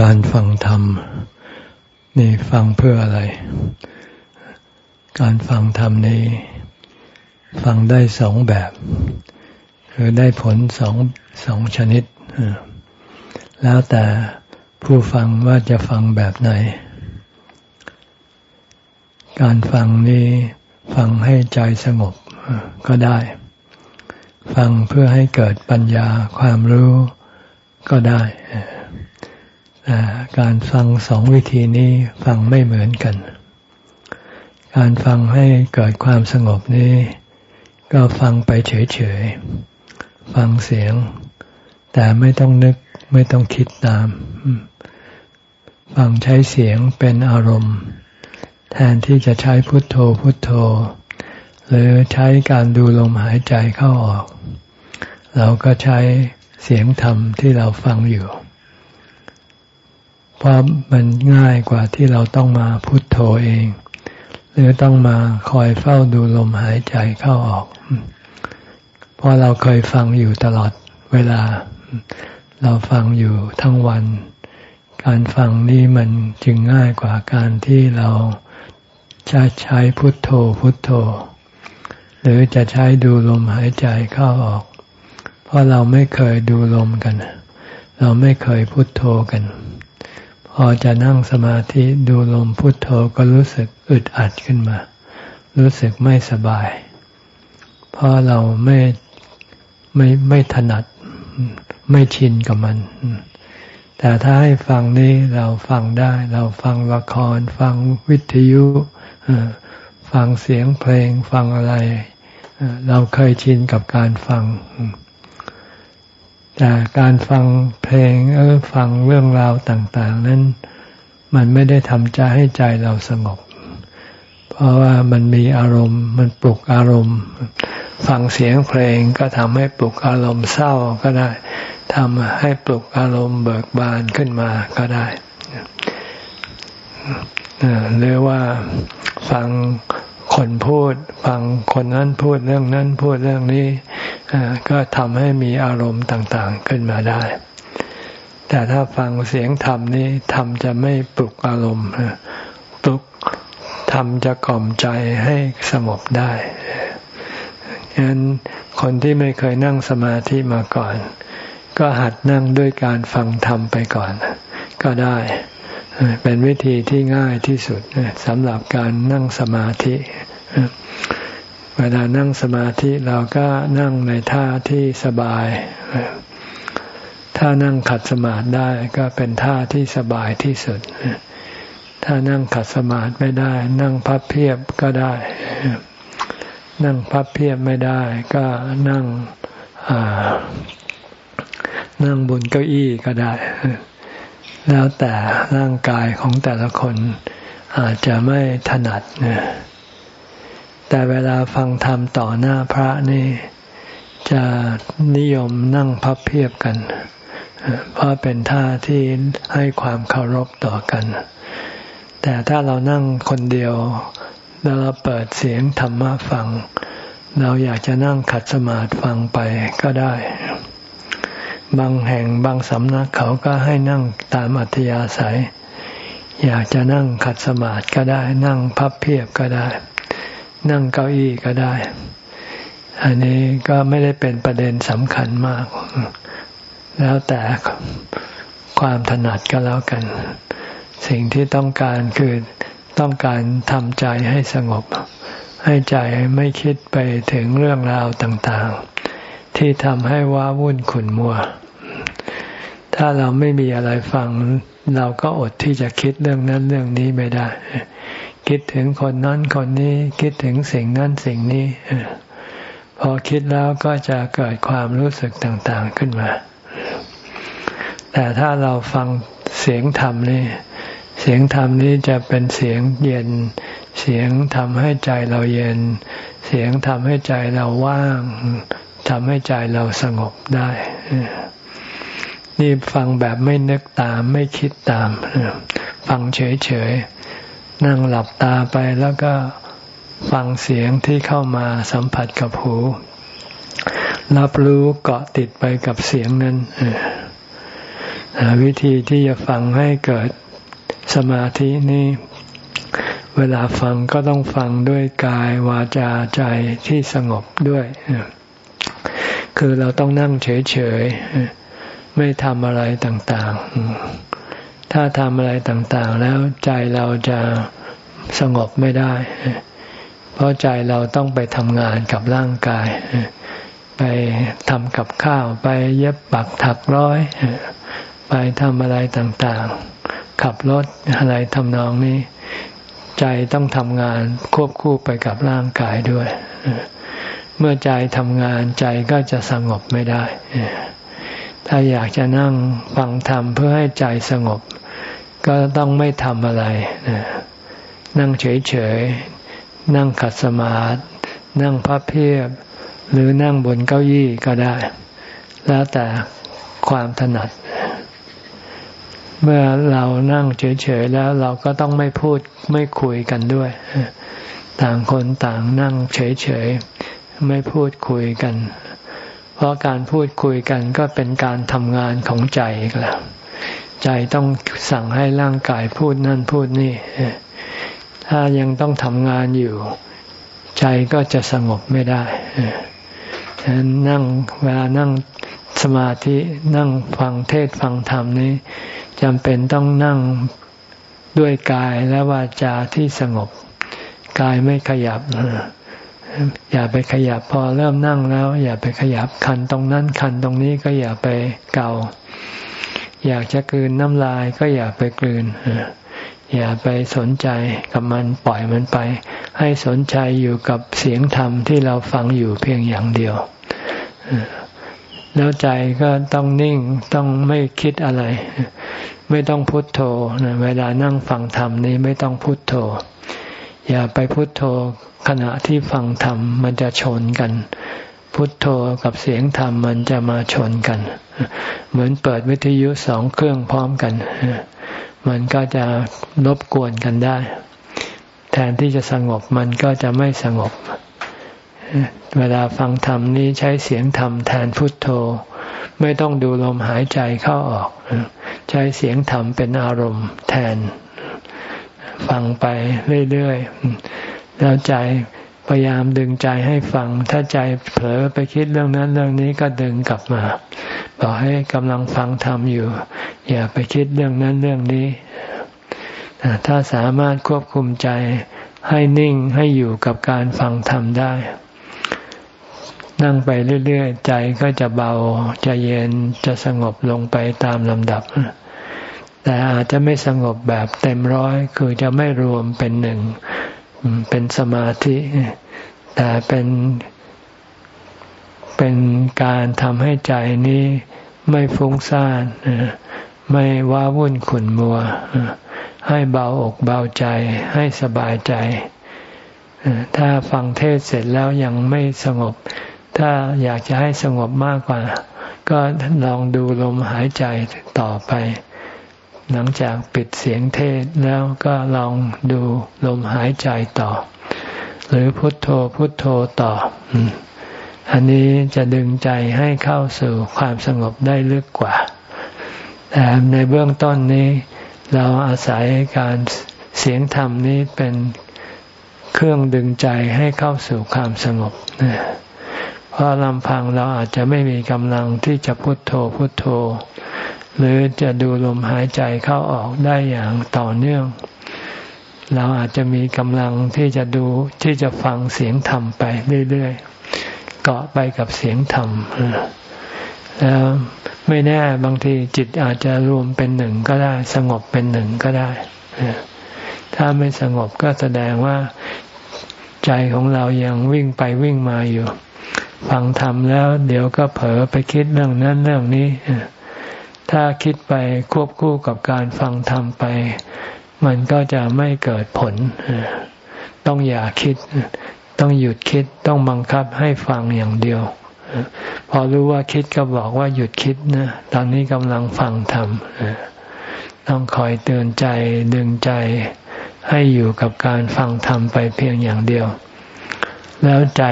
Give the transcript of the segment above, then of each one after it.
การฟังธรรม นี่ฟังเพื่ออะไร การฟังธรรมนี่ฟังได้สองแบบ คือได้ผลสองสองชนิด แล้วแต่ผู้ฟังว่าจะฟังแบบไหน การฟังนี้ฟังให้ใจสงบก็ได้ ฟังเพื่อให้เกิดปัญญาความรู้ก็ได้ การฟังสองวิธีนี้ฟังไม่เหมือนกัน การฟังให้เกิดความสงบนี้ ก็ฟังไปเฉยๆ ฟังเสียง แต่ไม่ต้องนึกไม่ต้องคิดตาม ฟังใช้เสียงเป็นอารมณ์ แทนที่จะใช้พุทโธพุทโธ หรือใช้การดูลมหายใจเข้าออก เราก็ใช้เสียงธรรมที่เราฟังอยู่ เพราะมันง่ายกว่าที่เราต้องมาพุโทโธเอง หรือต้องมาคอยเฝ้าดูลมหายใจเข้าออก เพราะเราเคยฟังอยู่ตลอดเวลา เราฟังอยู่ทั้งวัน การฟังนี้มันจึงง่ายกว่าการที่เราจะใช้พุทโธพุทโธ หรือจะใช้ดูลมหายใจเข้าออก เพราะเราไม่เคยดูลมกัน เราไม่เคยพุทโธกัน พอจะนั่งสมาธิดูลมพุทโธก็รู้สึกอึดอัดขึ้นมา รู้สึกไม่สบาย เพราะเราไม่ไม่ไม่ถนัดไม่ชินกับมัน แต่ถ้าให้ฟังนี้เราฟังได้ เราฟังละคร ฟังวิทยุฟังเสียงเพลงฟังอะไร เราเคยชินกับการฟัง แต่การฟังเพลงเออฟังเรื่องราวต่าง ๆ นั้นมันไม่ได้ทำใจให้ใจเราสงบ เพราะว่ามันมีอารมณ์ มันปลุกอารมณ์ ฟังเสียงเพลงก็ทำให้ปลุกอารมณ์เศร้าก็ได้ทำให้ปลุกอารมณ์เบิกบานขึ้นมาก็ได้หรือว่าฟัง คนพูดฟังคนนั้นพูดเรื่องนั้นพูดเรื่องนี้ก็ทำให้มีอารมณ์ต่างๆขึ้นมาได้ แต่ถ้าฟังเสียงธรรมนี้ธรรมจะไม่ปลุกอารมณ์ปลุกธรรมจะกล่อมใจให้สงบได้ฉะนั้นคนที่ไม่เคยนั่งสมาธิมาก่อน ก็หัดนั่งด้วยการฟังธรรมไปก่อน ก็ได้ เป็นวิธีที่ง่ายที่สุดสำหรับการนั่งสมาธิเวลานั่งสมาธิเราก็นั่งในท่าที่สบาย ถ้านั่งขัดสมาธิได้ก็เป็นท่าที่สบายที่สุด ถ้านั่งขัดสมาธิไม่ได้ นั่งพับเพียบก็ได้ นั่งพับเพียบไม่ได้ ก็นั่งนั่งบนเก้าอี้ก็ได้ แล้วแต่ร่างกายของแต่ละคนอาจจะไม่ถนัดเนี่ยแต่เวลาฟังธรรมต่อหน้าพระนี่ จะนิยมนั่งพับเพียบกัน เพราะเป็นท่าที่ให้ความเคารพต่อกัน แต่ถ้าเรานั่งคนเดียว แล้วเราเปิดเสียงธรรมะฟัง เราอยากจะนั่งขัดสมาธิฟังไปก็ได้ บางแห่งบางสำนักเขาก็ให้นั่งตามอัธยาศัย อยากจะนั่งขัดสมาธิก็ได้ นั่งพับเพียบก็ได้ นั่งเก้าอี้ก็ได้ อันนี้ก็ไม่ได้เป็นประเด็นสำคัญมาก แล้วแต่ความถนัดก็แล้วกัน สิ่งที่ต้องการคือต้องการทำใจให้สงบ ให้ใจไม่คิดไปถึงเรื่องราวต่างๆ ที่ทำให้ว้าวุ่นขุนมัว ถ้าเราไม่มีอะไรฟัง เราก็อดที่จะคิดเรื่องนั้นเรื่องนี้ไม่ได้ คิดถึงคนนั้นคนนี้คิดถึงสิ่งนั้นสิ่งนี้พอคิดแล้วก็จะเกิดความรู้สึกต่างๆขึ้นมา แต่ถ้าเราฟังเสียงธรรมนี่ เสียงธรรมนี้จะเป็นเสียงเย็น เสียงทำให้ใจเราเย็น เสียงทำให้ใจเราว่างทำให้ใจเราสงบได้ นี่ฟังแบบไม่นึกตามไม่คิดตาม ฟังเฉยๆ นั่งหลับตาไปแล้วก็ฟังเสียงที่เข้ามาสัมผัสกับหู รับรู้เกาะติดไปกับเสียงนั้นวิธีที่จะฟังให้เกิดสมาธินี่เวลาฟังก็ต้องฟังด้วยกายวาจาใจที่สงบด้วย คือเราต้องนั่งเฉยๆ ไม่ทำอะไรต่างๆ ถ้าทำอะไรต่างๆ แล้วใจเราจะสงบไม่ได้ เพราะใจเราต้องไปทำงานกับร่างกาย ไปทำกับข้าวไปเย็บปักถักร้อย ไปทำอะไรต่างๆ ขับรถอะไรทำนองนี้ ใจต้องทำงานควบคู่ไปกับร่างกายด้วย เมื่อใจทำงานใจก็จะสงบไม่ได้ ถ้าอยากจะนั่งฟังธรรมเพื่อให้ใจสงบ ก็ต้องไม่ทำอะไร นั่งเฉยๆ นั่งขัดสมาธินั่งพับเพียบ หรือนั่งบนเก้าอี้ก็ได้ แล้วแต่ความถนัด เมื่อเรานั่งเฉยๆ แล้วเราก็ต้องไม่พูดไม่คุยกันด้วย ต่างคนต่างนั่งเฉยๆ ไม่พูดคุยกันเเพราะการพูดคุยกันก็เป็นการทำงานของใจกแล้วใจต้องสั่งให้ร่างกายพูดนั่นพูดนี่ ถ้ายังต้องทำงานอยู่ ใจก็จะสงบไม่ได้ฉะนั้นนั่งเวลานั่งสมาธินั่งฟังเทศฟังธรรมนี้จำเป็นต้องนั่งด้วยกายและวาจาที่สงบ กายไม่ขยับ อย่าไปขยับพอเริ่มนั่งแล้ว อย่าไปขยับคันตรงนั้นคันตรงนี้ก็อย่าไปเกา อยากจะกลืนน้ำลายก็อย่าไปกลืนอย่าไปสนใจกับมันปล่อยมันไป ให้สนใจอยู่กับเสียงธรรมที่เราฟังอยู่เพียงอย่างเดียวแล้วใจก็ต้องนิ่งต้องไม่คิดอะไร ไม่ต้องพุทโธเวลานั่งฟังธรรมนี้ไม่ต้องพุทโธ อย่าไปพุทโธขณะที่ฟังธรรมมันจะชนกัน พุทโธกับเสียงธรรมมันจะมาชนกัน เหมือนเปิดวิทยุสองเครื่องพร้อมกัน มันก็จะรบกวนกันได้ แทนที่จะสงบมันก็จะไม่สงบ เวลาฟังธรรมนี้ใช้เสียงธรรมแทนพุทโธ ไม่ต้องดูลมหายใจเข้าออก ใช้เสียงธรรมเป็นอารมณ์แทน ฟังไปเรื่อยๆแล้วใจพยายามดึงใจให้ฟัง ถ้าใจเผลอไปคิดเรื่องนั้นเรื่องนี้ก็ดึงกลับมา บอกให้กำลังฟังธรรมอยู่ อย่าไปคิดเรื่องนั้นเรื่องนี้ ถ้าสามารถควบคุมใจให้นิ่งให้อยู่กับการฟังธรรมได้ นั่งไปเรื่อยๆ ใจก็จะเบา จะเย็นจะสงบลงไปตามลำดับ แต่อาจจะไม่สงบแบบเต็มร้อย คือจะไม่รวมเป็นหนึ่ง เป็นสมาธิ แต่เป็นเป็นการทำให้ใจนี้ไม่ฟุ้งซ่านไม่ว้าวุ่นขุนมัว ให้เบาอกเบาใจให้สบายใจ ถ้าฟังเทศเสร็จแล้วยังไม่สงบ ถ้าอยากจะให้สงบมากกว่า ก็ลองดูลมหายใจต่อไป หลังจากปิดเสียงเทศแล้วก็ลองดูลมหายใจต่อ หรือพุทโธพุทโธต่อ อันนี้จะดึงใจให้เข้าสู่ความสงบได้ลึกกว่า แต่ในเบื้องต้นนี้ เราอาศัยการเสียงธรรมนี้เป็นเครื่องดึงใจให้เข้าสู่ความสงบนะเพราะลำพังเราอาจจะไม่มีกำลังที่จะพุโทโธพุโทโธ หรือจะดูลมหายใจเข้าออกได้อย่างต่อเนื่อง เราอาจจะมีกำลังที่จะดูที่จะฟังเสียงธรรมไปเรื่อยๆเกาะไปกับเสียงธรรมแล้วไม่แน่บางทีจิตอาจจะรวมเป็นหนึ่งก็ได้ สงบเป็นหนึ่งก็ได้ ถ้าไม่สงบก็แสดงว่าใจของเรายังวิ่งไปวิ่งมาอยู่ ฟังธรรมแล้ว เดี๋ยวก็เผลอไปคิดเรื่องนั้นเรื่องนี้ ถ้าคิดไปควบคู่กับการฟังธรรมไป มันก็จะไม่เกิดผล ต้องอย่าคิด ต้องหยุดคิดต้องบังคับให้ฟังอย่างเดียว พอรู้ว่าคิดก็บอกว่าหยุดคิดนะ ตอนนี้กำลังฟังธรรมต้องคอยเตือนใจดึงใจให้อยู่กับการฟังธรรมไปเพียงอย่างเดียว แล้วใจ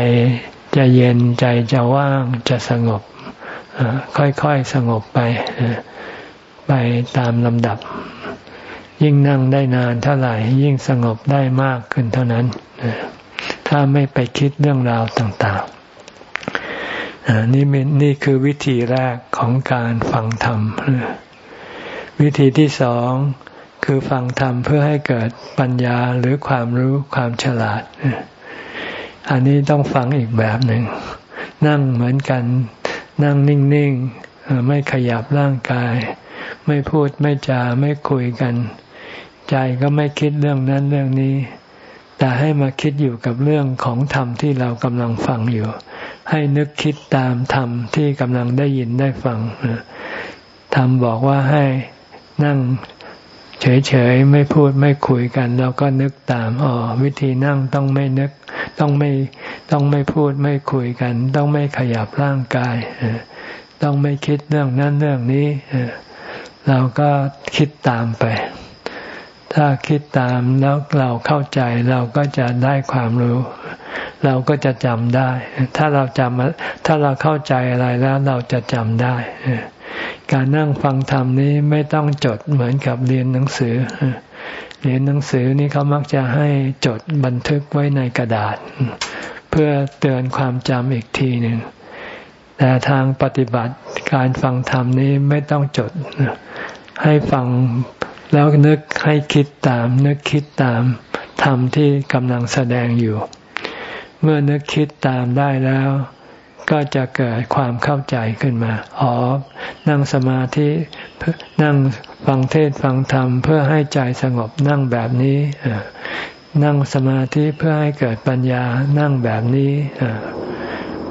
จะเย็นใจจะว่างจะสงบ ค่อยๆสงบไป ไปตามลำดับ ยิ่งนั่งได้นานเท่าไหร่ ยิ่งสงบได้มากขึ้นเท่านั้น ถ้าไม่ไปคิดเรื่องราวต่างๆนี่นี่คือวิธีแรกของการฟังธรรม วิธีที่สองคือฟังธรรมเพื่อให้เกิดปัญญาหรือความรู้ความฉลาด อันนี้ต้องฟังอีกแบบหนึ่ง นั่งเหมือนกัน นั่งนิ่งๆไม่ขยับร่างกาย ไม่พูดไม่จาไม่คุยกัน ใจก็ไม่คิดเรื่องนั้นเรื่องนี้ แต่ให้มาคิดอยู่กับเรื่องของธรรมที่เรากำลังฟังอยู่ ให้นึกคิดตามธรรมที่กำลังได้ยินได้ฟังธรรมบอกว่าให้นั่ง เฉยๆไม่พูดไม่คุยกัน เราก็นึกตามอ๋อวิธีนั่งต้องไม่นึก ต้องไม่ต้องไม่พูดไม่คุยกัน ต้องไม่ขยับร่างกาย ต้องไม่คิดเรื่องนั้นเรื่องนี้ เราก็คิดตามไป ถ้าคิดตามแล้วเราเข้าใจเราก็จะได้ความรู้ เราก็จะจำได้ ถ้าเราจำถ้าเราเข้าใจอะไรแล้วเราจะจำได้ การนั่งฟังธรรมนี้ไม่ต้องจดเหมือนกับเรียนหนังสือ เรียนหนังสือนี่เขามักจะให้จดบันทึกไว้ในกระดาษ เพื่อเตือนความจำอีกทีหนึ่งแต่ทางปฏิบัติการฟังธรรมนี้ไม่ต้องจด ให้ฟังแล้วนึกให้คิดตาม นึกคิดตามธรรมที่กำลังแสดงอยู่ เมื่อนึกคิดตามได้แล้ว ก็จะเกิดความเข้าใจขึ้นมา อ๋อ นั่งสมาธินั่งฟังเทศฟังธรรมเพื่อให้ใจสงบนั่งแบบนี้ นั่งสมาธิเพื่อให้เกิดปัญญานั่งแบบนี้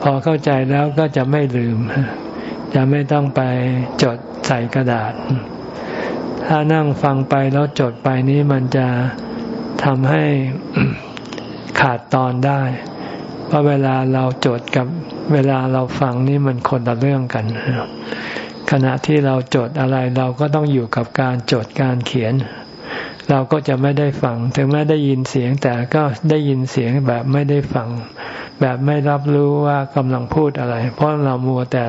พอเข้าใจแล้วก็จะไม่ลืม จะไม่ต้องไปจดใส่กระดาษ ถ้านั่งฟังไปแล้วจดไปนี้มันจะทำให้ขาดตอนได้ เพราะเวลาเราจดกับเวลาเราฟังนี่มันคนละเรื่องกัน ขณะที่เราจดอะไรเราก็ต้องอยู่กับการจดการเขียน เราก็จะไม่ได้ฟัง ถึงแม้ได้ยินเสียงแต่ก็ได้ยินเสียงแบบไม่ได้ฟัง แบบไม่รับรู้ว่ากำลังพูดอะไร เพราะเรามัวแต่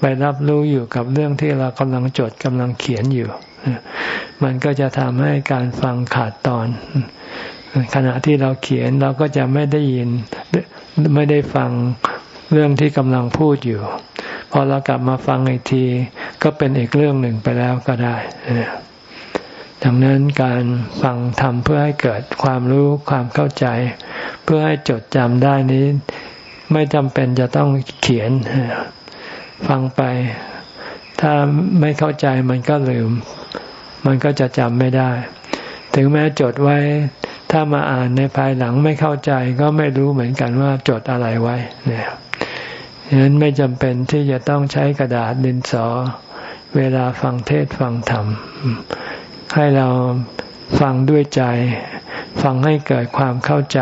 ไปรับรู้อยู่กับเรื่องที่เรากำลังจดกำลังเขียนอยู่ มันก็จะทำให้การฟังขาดตอน ขณะที่เราเขียนเราก็จะไม่ได้ยินไม่ได้ฟังเรื่องที่กำลังพูดอยู่ พอเรากลับมาฟังอีกที ก็เป็นอีกเรื่องหนึ่งไปแล้วก็ได้ดังนั้นการฟังทำเพื่อให้เกิดความรู้ความเข้าใจ เพื่อให้จดจำได้นี้ ไม่จำเป็นจะต้องเขียน ฟังไป ถ้าไม่เข้าใจมันก็ลืม มันก็จะจำไม่ได้ ถึงแม้จดไว้ ถ้ามาอ่านในภายหลังไม่เข้าใจก็ไม่รู้เหมือนกันว่าจดอะไรไว้เนี่ยฉะนั้นไม่จำเป็นที่จะต้องใช้กระดาษดินสอ เวลาฟังเทศฟังธรรม ให้เราฟังด้วยใจ ฟังให้เกิดความเข้าใจ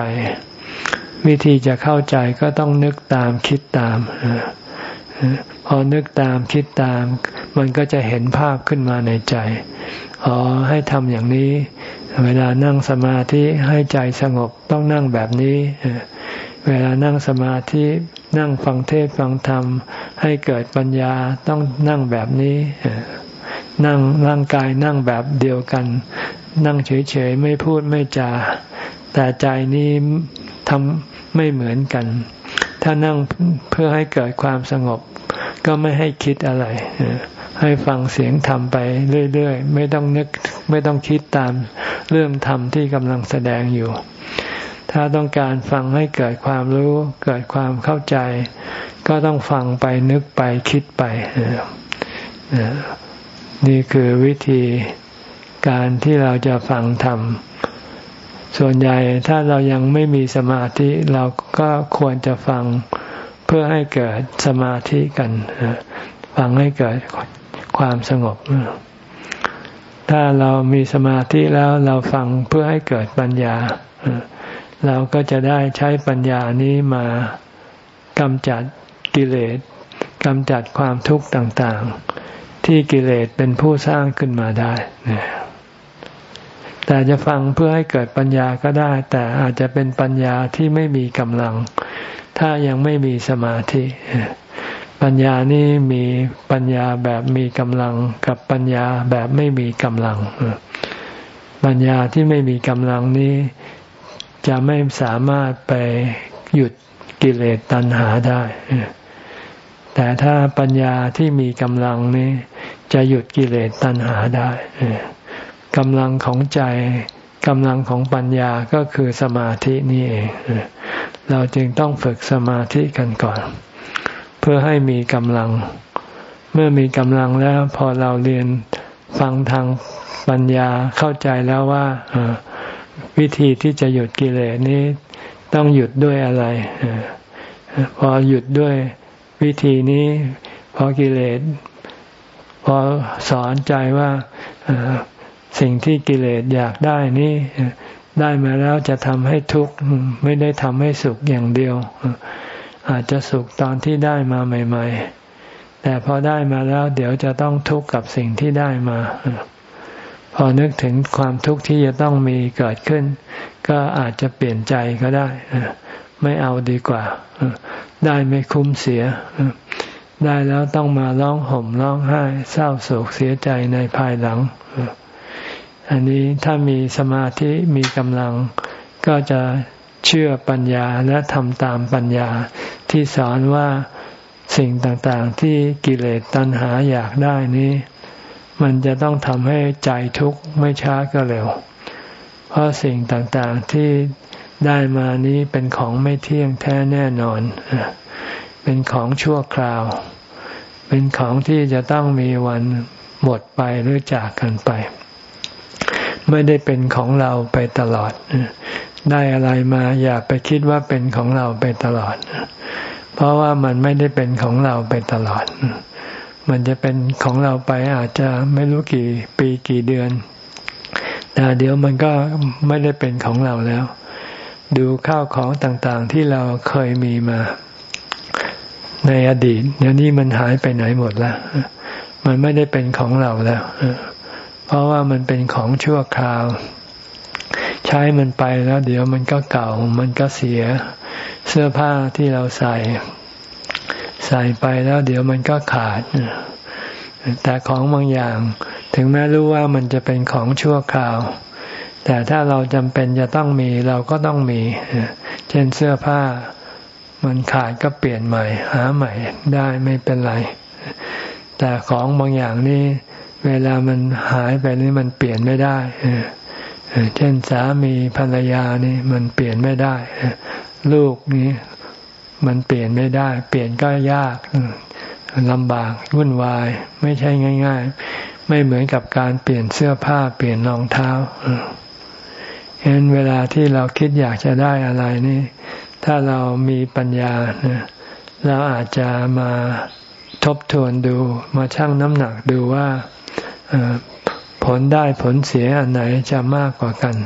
วิธีจะเข้าใจก็ต้องนึกตามคิดตาม พอนึกตามคิดตาม มันก็จะเห็นภาพขึ้นมาในใจอ๋อให้ทำอย่างนี้ เวลานั่งสมาธิให้ใจสงบต้องนั่งแบบนี้ เวลานั่งสมาธินั่งฟังเทศฟังธรรม ให้เกิดปัญญาต้องนั่งแบบนี้นั่งร่างกายนั่งแบบเดียวกัน นั่งเฉยๆ ไม่พูดไม่จา แต่ใจนี้ทำไม่เหมือนกัน ถ้านั่งเพื่อให้เกิดความสงบ ก็ไม่ให้คิดอะไร ให้ฟังเสียงธรรมไปเรื่อยๆ ไม่ต้องนึกไม่ต้องคิดตามเรื่องธรรมที่กำลังแสดงอยู่ ถ้าต้องการฟังให้เกิดความรู้ เกิดความเข้าใจ ก็ต้องฟังไปนึกไปคิดไป นี่คือวิธีการที่เราจะฟังธรรมส่วนใหญ่ถ้าเรายังไม่มีสมาธิเราก็ควรจะฟัง เพื่อให้เกิดสมาธิกันฟังให้เกิดความสงบ ถ้าเรามีสมาธิแล้วเราฟังเพื่อให้เกิดปัญญา เราก็จะได้ใช้ปัญญานี้มากำจัดกิเลสกำจัดความทุกข์ต่างๆ ที่กิเลสเป็นผู้สร้างขึ้นมาได้แต่จะฟังเพื่อให้เกิดปัญญาก็ได้ แต่อาจจะเป็นปัญญาที่ไม่มีกำลัง ถ้ายังไม่มีสมาธิ ปัญญานี่มีปัญญาแบบมีกำลังกับปัญญาแบบไม่มีกำลัง ปัญญาที่ไม่มีกำลังนี้จะไม่สามารถไปหยุดกิเลสตัณหาได้ แต่ถ้าปัญญาที่มีกำลังนี้ จะหยุดกิเลสตัณหาได้กำลังของใจ กำลังของปัญญาก็คือสมาธินี่เอง เราจึงต้องฝึกสมาธิกันก่อน เพื่อให้มีกำลัง เมื่อมีกำลังแล้วพอเราเรียนฟังทางปัญญาเข้าใจแล้วว่าวิธีที่จะหยุดกิเลสนี้ต้องหยุดด้วยอะไร พอหยุดด้วยวิธีนี้ พอกิเลสพอสอนใจว่า สิ่งที่กิเลสอยากได้นี้ได้มาแล้วจะทำให้ทุกข์ไม่ได้ทำให้สุขอย่างเดียว อาจจะสุขตอนที่ได้มาใหม่ ๆ แต่พอได้มาแล้วเดี๋ยวจะต้องทุกข์กับสิ่งที่ได้มา พอนึกถึงความทุกข์ที่จะต้องมีเกิดขึ้น ก็อาจจะเปลี่ยนใจก็ได้ไม่เอาดีกว่า ได้ไม่คุ้มเสีย ได้แล้วต้องมาร้องห่มร้องไห้ เศร้าโศกเสียใจในภายหลัง อันนี้ถ้ามีสมาธิมีกำลังก็จะเชื่อปัญญาและทำตามปัญญาที่สอนว่าสิ่งต่างๆ ที่กิเลสตัณหาอยากได้นี้ มันจะต้องทำให้ใจทุกข์ไม่ช้าก็เร็ว เพราะสิ่งต่างๆที่ได้มานี้เป็นของไม่เที่ยงแท้แน่นอน เป็นของชั่วคราว เป็นของที่จะต้องมีวันหมดไปหรือจากกันไป ไม่ได้เป็นของเราไปตลอด ได้อะไรมาอย่าไปคิดว่าเป็นของเราไปตลอด เพราะว่ามันไม่ได้เป็นของเราไปตลอด มันจะเป็นของเราไปอาจจะไม่รู้กี่ปีกี่เดือน แต่เดี๋ยวมันก็ไม่ได้เป็นของเราแล้ว ดูข้าวของต่างๆที่เราเคยมีมา ในอดีต เดี๋ยวนี้มันหายไปไหนหมดแล้ว มันไม่ได้เป็นของเราแล้ว เพราะว่ามันเป็นของชั่วคราว ใช้มันไปแล้วเดี๋ยวมันก็เก่า มันก็เสีย เสื้อผ้าที่เราใส่ ใส่ไปแล้วเดี๋ยวมันก็ขาด แต่ของบางอย่าง ถึงแม้รู้ว่ามันจะเป็นของชั่วคราว แต่ถ้าเราจำเป็นจะต้องมีเราก็ต้องมี เช่นเสื้อผ้ามันขาดก็เปลี่ยนใหม่ หาใหม่ได้ไม่เป็นไร แต่ของบางอย่างนี่ เวลามันหายไปนี่มันเปลี่ยนไม่ได้เช่นสามีภรรยานี่มันเปลี่ยนไม่ได้ ลูกนี่มันเปลี่ยนไม่ได้ เปลี่ยนก็ยากลำบากวุ่นวาย ไม่ใช่ง่าย ๆ ไม่เหมือนกับการเปลี่ยนเสื้อผ้าเปลี่ยนรองเท้าเห็นเวลาที่เราคิดอยากจะได้อะไรนี่ ถ้าเรามีปัญญาเราอาจจะมาทบทวนดู มาชั่งน้ำหนักดูว่า ผลได้ผลเสียอันไหนจะมากกว่ากัน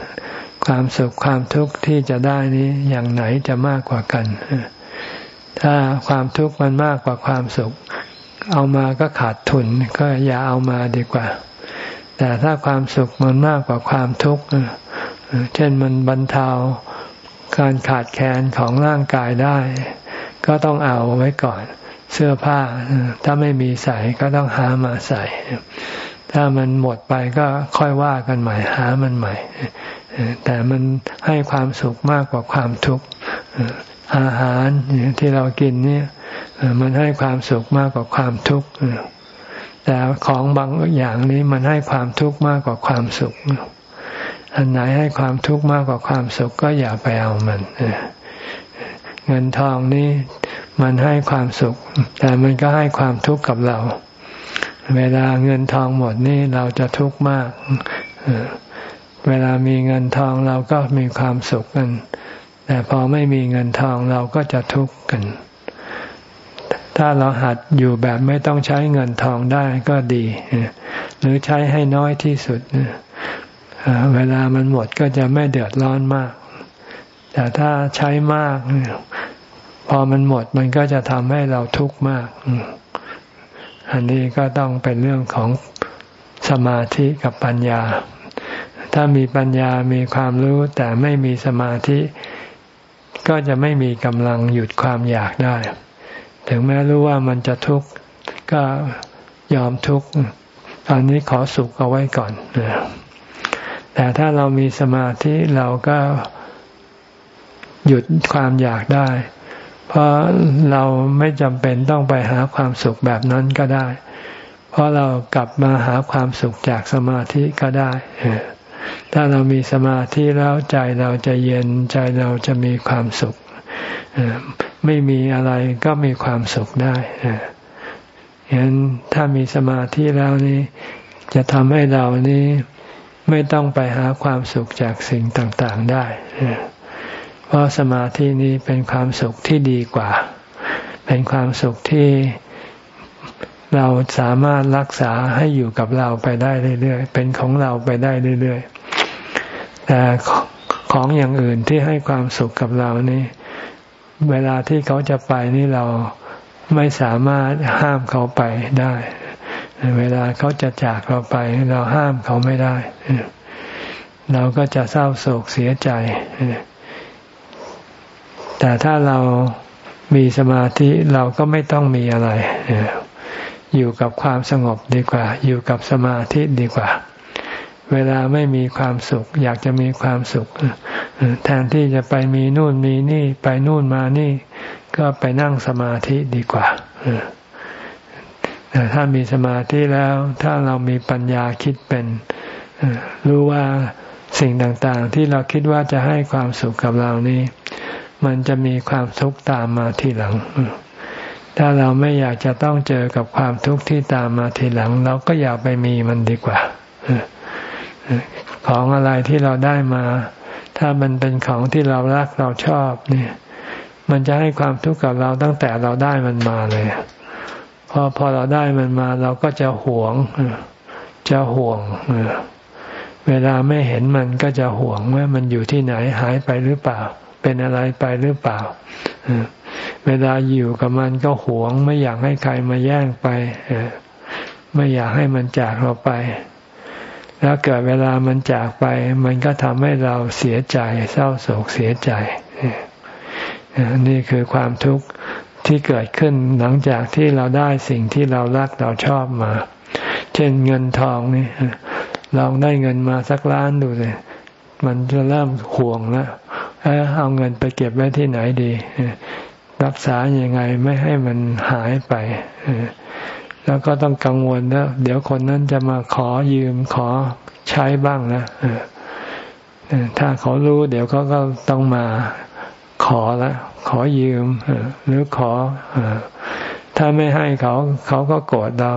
ความสุขความทุกข์ที่จะได้นี้อย่างไหนจะมากกว่ากัน ถ้าความทุกข์มันมากกว่าความสุข เอามาก็ขาดทุนก็อย่าเอามาดีกว่า แต่ถ้าความสุขมันมากกว่าความทุกข์เช่นมันบรรเทาการขาดแคลนของร่างกายได้ ก็ต้องเอาไว้ก่อนเสื้อผ้า ถ้าไม่มีใส่ก็ต้องหามาใส่ ถ้ามันหมดไปก็ค่อยว่ากันใหม่หามันใหม่ แต่มันให้ความสุขมากกว่าความทุกข์อาหารที่เรากินเนี่ยมันให้ความสุขมากกว่าความทุกข์แต่ของบางอย่างนี้มันให้ความทุกข์มากกว่าความสุข อันไหนให้ความทุกข์มากกว่าความสุขก็อย่าไปเอามันเงินทองนี้มันให้ความสุข แต่มันก็ให้ความทุกข์กับเรา เวลาเงินทองหมดนี่เราจะทุกข์มาก เวลามีเงินทองเราก็มีความสุขกัน แต่พอไม่มีเงินทองเราก็จะทุกข์กัน ถ้าเราหัดอยู่แบบไม่ต้องใช้เงินทองได้ก็ดี หรือใช้ให้น้อยที่สุด เวลามันหมดก็จะไม่เดือดร้อนมาก แต่ถ้าใช้มาก พอมันหมดมันก็จะทำให้เราทุกข์มาก อันนี้ก็ต้องเป็นเรื่องของสมาธิกับปัญญา ถ้ามีปัญญามีความรู้แต่ไม่มีสมาธิ ก็จะไม่มีกำลังหยุดความอยากได้ ถึงแม้รู้ว่ามันจะทุกข์ก็ยอมทุกข์ตอนนี้ขอสุขเอาไว้ก่อนแต่ถ้าเรามีสมาธิเราก็หยุดความอยากได้ เพราะเราไม่จำเป็นต้องไปหาความสุขแบบนั้นก็ได้ เพราะเรากลับมาหาความสุขจากสมาธิก็ได้ ถ้าเรามีสมาธิแล้วใจเราจะเย็นใจเราจะมีความสุข ไม่มีอะไรก็มีความสุขได้ฉะนั้นถ้ามีสมาธิแล้วนี้ จะทำให้เรานี้ไม่ต้องไปหาความสุขจากสิ่งต่าง ๆ ได้ เพราะสมาธินี้เป็นความสุขที่ดีกว่า เป็นความสุขที่เราสามารถรักษาให้อยู่กับเราไปได้เรื่อยๆ เป็นของเราไปได้เรื่อยๆ แต่ของอย่างอื่นที่ให้ความสุขกับเรานี่ เวลาที่เขาจะไปนี่เราไม่สามารถห้ามเขาไปได้ เวลาเขาจะจากเราไป เราห้ามเขาไม่ได้ เราก็จะเศร้าโศกเสียใจ แต่ถ้าเรามีสมาธิเราก็ไม่ต้องมีอะไร อยู่กับความสงบดีกว่า อยู่กับสมาธิดีกว่า เวลาไม่มีความสุข อยากจะมีความสุข แทนที่จะไปมีนู่นมีนี่ ไปนู่นมานี่ ก็ไปนั่งสมาธิดีกว่าแต่ถ้ามีสมาธิแล้ว ถ้าเรามีปัญญาคิดเป็น รู้ว่าสิ่งต่างๆ ที่เราคิดว่าจะให้ความสุขกับเรานี้ มันจะมีความทุกข์ตามมาทีหลัง ถ้าเราไม่อยากจะต้องเจอกับความทุกข์ที่ตามมาทีหลัง เราก็อย่าไปมีมันดีกว่า ของอะไรที่เราได้มา ถ้ามันเป็นของที่เรารักเราชอบเนี่ย มันจะให้ความทุกข์กับเราตั้งแต่เราได้มันมาเลยพอพอเราได้มันมาเราก็จะหวง จะห่วง เวลาไม่เห็นมันก็จะห่วงว่ามันอยู่ที่ไหนหายไปหรือเปล่า เป็นอะไรไปหรือเปล่า เวลาอยู่กับมันก็หวง ไม่อยากให้ใครมาแย่งไป ไม่อยากให้มันจากเราไป แล้วเกิดเวลามันจากไป มันก็ทำให้เราเสียใจเศร้าโศกเสียใจ นี่คือความทุกข์ที่เกิดขึ้นหลังจากที่เราได้สิ่งที่เรารักเราชอบมา เช่นเงินทองนี่ลองได้เงินมาสักล้านดูเลย มันจะเริ่มห่วงแล้ว เอาเงินไปเก็บไว้ที่ไหนดี รักษาอย่างไงไม่ให้มันหายไป แล้วก็ต้องกังวลนะเดี๋ยวคนนั้นจะมาขอยืมขอใช้บ้างนะถ้าเขารู้ เดี๋ยวเขาก็ต้องมาขอละขอยืมหรือขอถ้าไม่ให้เขาเขาก็โกรธเรา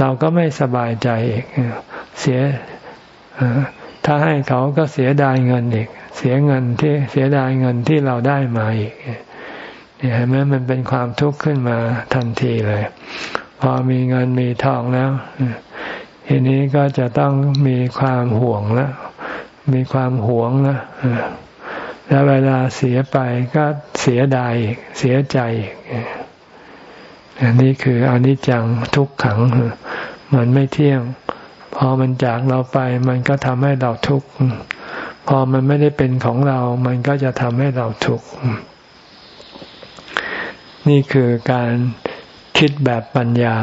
เราก็ไม่สบายใจอีกเสีย ถ้าให้เขาก็เสียดายเงินอีก เสียเงินที่เสียดายเงินที่เราได้มาอีกเนี่ยเห็นไหมมันเป็นความทุกข์ขึ้นมาทันทีเลย พอมีเงินมีทองแล้วทีนี้ก็จะต้องมีความห่วงแล้วมีความหวงแล้วแล้วเวลาเสียไปก็เสียดายอีกเสียใจอีกอันนี้คืออนิจจังทุกขัง มันไม่เที่ยง พอมันจากเราไปมันก็ทำให้เราทุกข์พอมันไม่ได้เป็นของเรา มันก็จะทำให้เราทุกข์นี่คือการคิดแบบปัญญา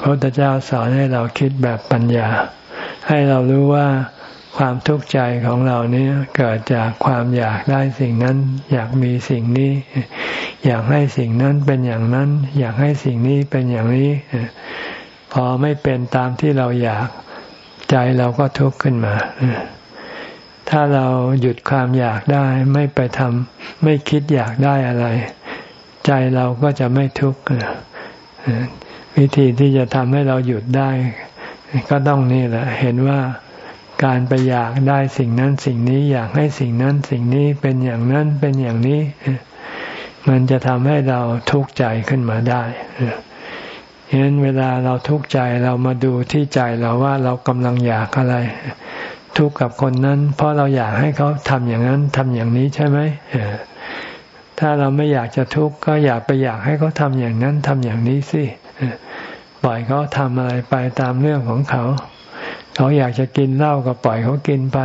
พระพุทธเจ้าสอนให้เราคิดแบบปัญญา ให้เรารู้ว่าความทุกข์ใจของเรานี้เกิดจากความอยากได้สิ่งนั้น อยากมีสิ่งนี้ อยากให้สิ่งนั้นเป็นอย่างนั้น อยากให้สิ่งนี้เป็นอย่างนี้ พอไม่เป็นตามที่เราอยากใจเราก็ทุกข์ขึ้นมา ถ้าเราหยุดความอยากได้ไม่ไปทำไม่คิดอยากได้อะไร ใจเราก็จะไม่ทุกข์วิธีที่จะทำให้เราหยุดได้ ก็ต้องนี่แหละ เห็นว่าการไปอยากได้สิ่งนั้นสิ่งนี้อยากให้สิ่งนั้นสิ่งนี้เป็นอย่างนั้นเป็นอย่างนี้ มันจะทำให้เราทุกข์ใจขึ้นมาได้ เห็นเวลาเราทุกข์ใจเรามาดูที่ใจเราว่าเรากำลังอยากอะไร ทุกข์กับคนนั้น เพราะเราอยากให้เขาทำอย่างนั้นทำอย่างนี้ใช่ไหมถ้าเราไม่อยากจะทุกข์ก็อยากไปอยากให้เขาทำอย่างนั้นทำอย่างนี้สิปล่อยเขาทำอะไรไปตามเรื่องของเขา เขาอยากจะกินเหล้าก็ปล่อยเขากินไป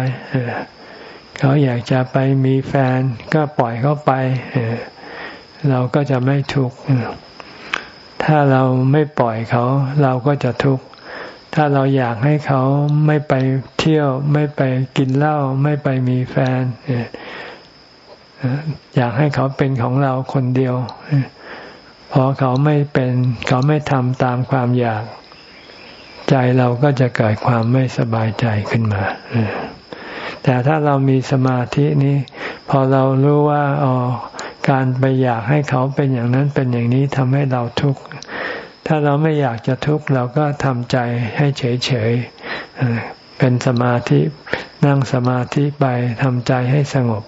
เขาอยากจะไปมีแฟนก็ปล่อยเขาไปเราก็จะไม่ทุกข์ ถ้าเราไม่ปล่อยเขา เราก็จะทุกข์ ถ้าเราอยากให้เขาไม่ไปเที่ยว ไม่ไปกินเหล้าไม่ไปมีแฟน อยากให้เขาเป็นของเราคนเดียว พอเขาไม่เป็น เขาไม่ทำตามความอยาก ใจเราก็จะเกิดความไม่สบายใจขึ้นมาแต่ถ้าเรามีสมาธินี้ พอเรารู้ว่าอ๋อ การไปอยากให้เขาเป็นอย่างนั้นเป็นอย่างนี้ทำให้เราทุกข์ถ้าเราไม่อยากจะทุกข์เราก็ทำใจให้เฉยๆเป็นสมาธินั่งสมาธิไปทำใจให้สงบ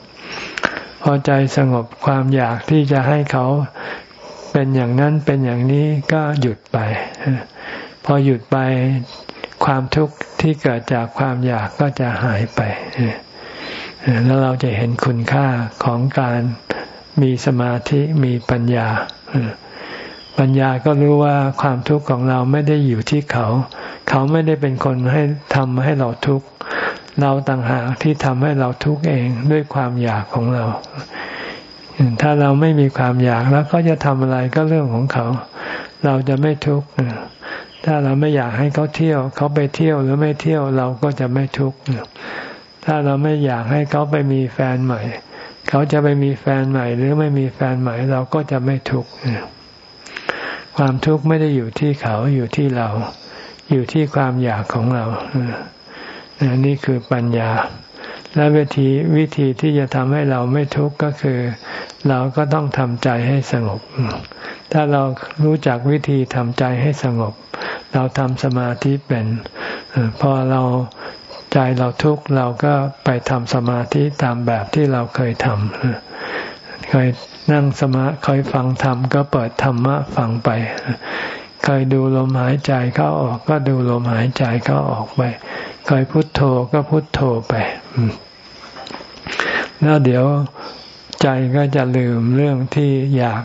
พอใจสงบความอยากที่จะให้เขาเป็นอย่างนั้นเป็นอย่างนี้ก็หยุดไป พอหยุดไปความทุกข์ที่เกิดจากความอยากก็จะหายไป แล้วเราจะเห็นคุณค่าของการ มีสมาธิมีปัญญา ปัญญาก็รู้ว่าความทุกข์ของเราไม่ได้อยู่ที่เขา เขาไม่ได้เป็นคนให้ทำให้เราทุกข์เราต่างหากที่ทำให้เราทุกข์เองด้วยความอยากของเรา ถ้าเราไม่มีความอยากแล้วก็จะทำอะไรก็เรื่องของเขา เราจะไม่ทุกข์ถ้าเราไม่อยากให้เขาเที่ยว เขาไปเที่ยวหรือไม่เที่ยวเราก็จะไม่ทุกข์ถ้าเราไม่อยากให้เขาไปมีแฟนใหม่ เขาจะไปมีแฟนใหม่ หรือไม่มีแฟนใหม่เราก็จะไม่ทุกข์ความทุกข์ไม่ได้อยู่ที่เขาอยู่ที่เรา อยู่ที่ความอยากของเรานี่คือปัญญา และวิธีวิธีที่จะทำให้เราไม่ทุกข์ก็คือ เราก็ต้องทำใจให้สงบ ถ้าเรารู้จักวิธีทำใจให้สงบ เราทำสมาธิเป็น พอเรา ใจเราทุกข์เราก็ไปทำสมาธิตามแบบที่เราเคยทำเคยนั่งสมาเคยฟังธรรมก็เปิดธรรมะฟังไปเคยดูลมหายใจเข้าออกก็ดูลมหายใจเข้าออกไปเคยพุโทโธก็พุโทโธไปแล้วเดี๋ยวใจก็จะลืมเรื่องที่อยาก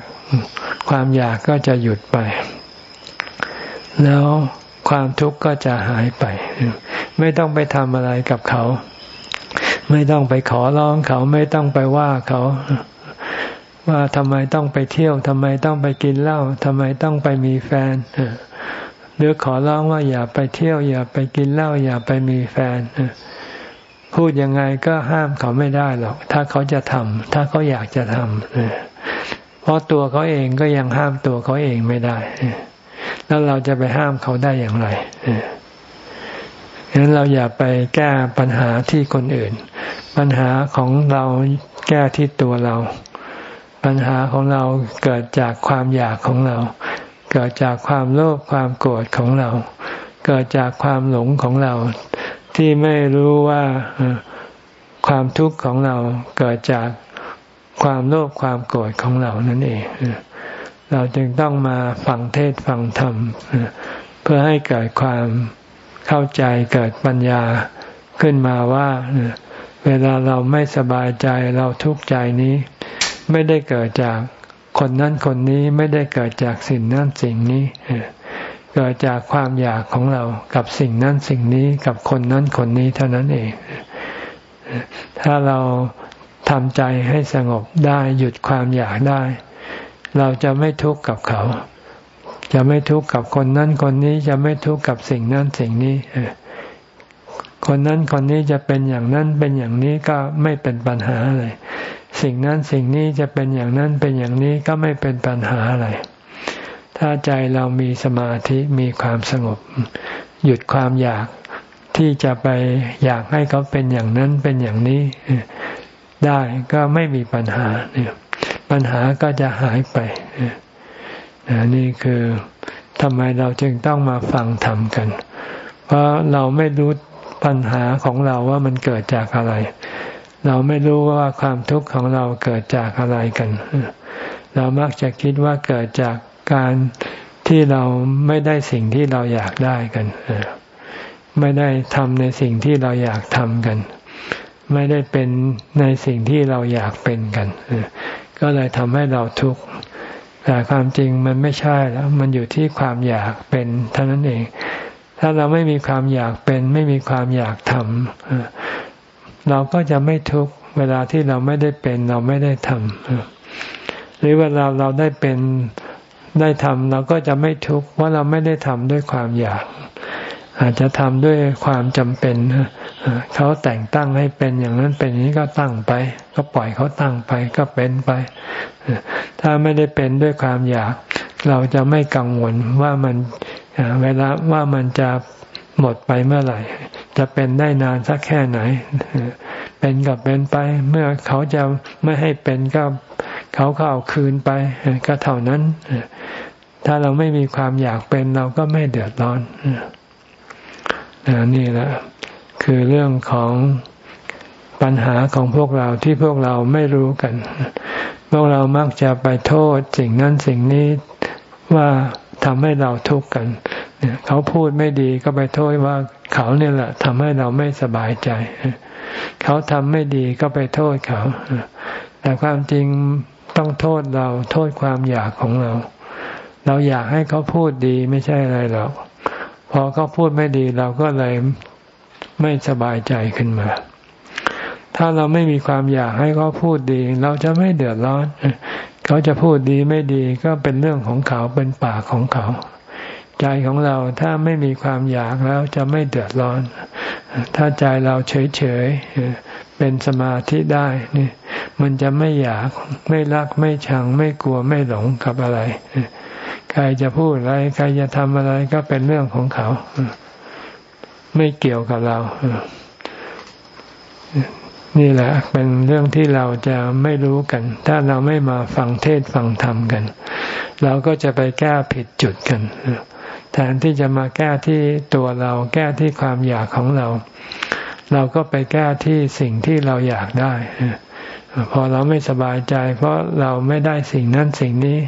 ความอยากก็จะหยุดไป แล้ว ความทุกข์ก็จะหายไป ไม่ต้องไปทำอะไรกับเขา ไม่ต้องไปขอร้องเขาไม่ต้องไปว่าเขาว่าทำไมต้องไปเที่ยวทำไมต้องไปกินเหล้าทำไมต้องไปมีแฟนหรือขอร้องว่าอย่าไปเที่ยว อย่าไปกินเหล้าอย่าไปมีแฟนพูดยังไงก็ห้ามเขาไม่ได้หรอก ถ้าเขาจะทำถ้าเขาอยากจะทำเพราะตัวเขาเองก็ยังห้ามตัวเขาเองไม่ได้ แล้วเราจะไปห้ามเขาได้อย่างไรฉะนั้นเราอย่าไปแก้ปัญหาที่คนอื่น ปัญหาของเราแก้ที่ตัวเรา ปัญหาของเราเกิดจากความอยากของเรา เกิดจากความโลภความโกรธของเรา เกิดจากความหลงของเรา ที่ไม่รู้ว่าความทุกข์ของเราเกิดจากความโลภความโกรธของเรานั่นเอง เราจึงต้องมาฟังเทศฟังธรรม เพื่อให้เกิดความเข้าใจเกิดปัญญาขึ้นมาว่า เวลาเราไม่สบายใจเราทุกข์ใจนี้ ไม่ได้เกิดจากคนนั้นคนนี้ไม่ได้เกิดจากสิ่งนั้นสิ่งนี้ เกิดจากความอยากของเรากับสิ่งนั้นสิ่งนี้กับคนนั้นคนนี้เท่านั้นเอง ถ้าเราทำใจให้สงบได้หยุดความอยากได้ เราจะไม่ทุกข์กับเขา จะไม่ทุกข์กับคนนั้นคนนี้จะไม่ทุกข์กับสิ่งนั้นสิ่งนี้คนนั้นคนนี้จะเป็นอย่างนั้นเป็นอย่างนี้ก็ไม่เป็นปัญหาเลยสิ่งนั้นสิ่งนี้จะเป็นอย่างนั้นเป็นอย่างนี้ก็ไม่เป็นปัญหาอะไร ถ้าใจเรามีสมาธิมีความสงบ หยุดความอยากที่จะไปอยากให้เขาเป็นอย่างนั้นเป็นอย่างนี้ ได้ก็ไม่มีปัญหาเนี่ย ปัญหาก็จะหายไปนี่คือทำไมเราจึงต้องมาฟังธรรมกัน เพราะเราไม่รู้ปัญหาของเราว่ามันเกิดจากอะไร เราไม่รู้ว่าความทุกข์ของเราเกิดจากอะไรกัน เรามักจะคิดว่าเกิดจากการที่เราไม่ได้สิ่งที่เราอยากได้กันไม่ได้ทำในสิ่งที่เราอยากทำกัน ไม่ได้เป็นในสิ่งที่เราอยากเป็นกัน ก็เลยทำให้เราทุกข์แต่ความจริงมันไม่ใช่แล้วมันอยู่ที่ความอยากเป็นเท่านั้นเอง ถ้าเราไม่มีความอยากเป็น ไม่มีความอยากทำเราก็จะไม่ทุกข์เวลาที่เราไม่ได้เป็นเราไม่ได้ทำหรือเวลาเราได้เป็นได้ทำเราก็จะไม่ทุกข์ว่าเราไม่ได้ทำด้วยความอยาก อาจจะทำด้วยความจำเป็นเขาแต่งตั้งให้เป็นอย่างนั้นเป็นอย่างนี้ก็ตั้งไป ก็ปล่อยเขาตั้งไปก็เป็นไป ถ้าไม่ได้เป็นด้วยความอยาก เราจะไม่กังวลว่ามันเวลาว่ามันจะหมดไปเมื่อไหร่ จะเป็นได้นานสักแค่ไหน เป็นก็เป็นไป เมื่อเขาจะไม่ให้เป็นก็เขาก็เอาคืนไป ก็เท่านั้น ถ้าเราไม่มีความอยากเป็นเราก็ไม่เดือดร้อน นี่แหละคือเรื่องของปัญหาของพวกเราที่พวกเราไม่รู้กัน พวกเรามักจะไปโทษสิ่งนั้นสิ่งนี้ว่าทำให้เราทุกข์กันเขาพูดไม่ดีก็ไปโทษว่าเขาเนี่ยแหละทำให้เราไม่สบายใจ เขาทำไม่ดีก็ไปโทษเขา แต่ความจริงต้องโทษเราโทษความอยากของเรา เราอยากให้เขาพูดดีไม่ใช่อะไรหรอก พอเขาพูดไม่ดีเราก็เลยไม่สบายใจขึ้นมา ถ้าเราไม่มีความอยากให้เขาพูดดี เราจะไม่เดือดร้อน เขาจะพูดดีไม่ดีก็เป็นเรื่องของเขาเป็นปากของเขา ใจของเราถ้าไม่มีความอยากแล้วจะไม่เดือดร้อน ถ้าใจเราเฉยๆเป็นสมาธิได้นี่มันจะไม่อยากไม่รักไม่ชังไม่กลัวไม่หลงกับอะไร ใครจะพูดอะไร ใครจะทำอะไรก็เป็นเรื่องของเขา ไม่เกี่ยวกับเรา นี่แหละ เป็นเรื่องที่เราจะไม่รู้กัน ถ้าเราไม่มาฟังเทศฟังธรรมกัน เราก็จะไปแก้ผิดจุดกันแทนที่จะมาแก้ที่ตัวเรา แก้ที่ความอยากของเรา เราก็ไปแก้ที่สิ่งที่เราอยากได้พอเราไม่สบายใจ เพราะเราไม่ได้สิ่งนั้นสิ่งนี้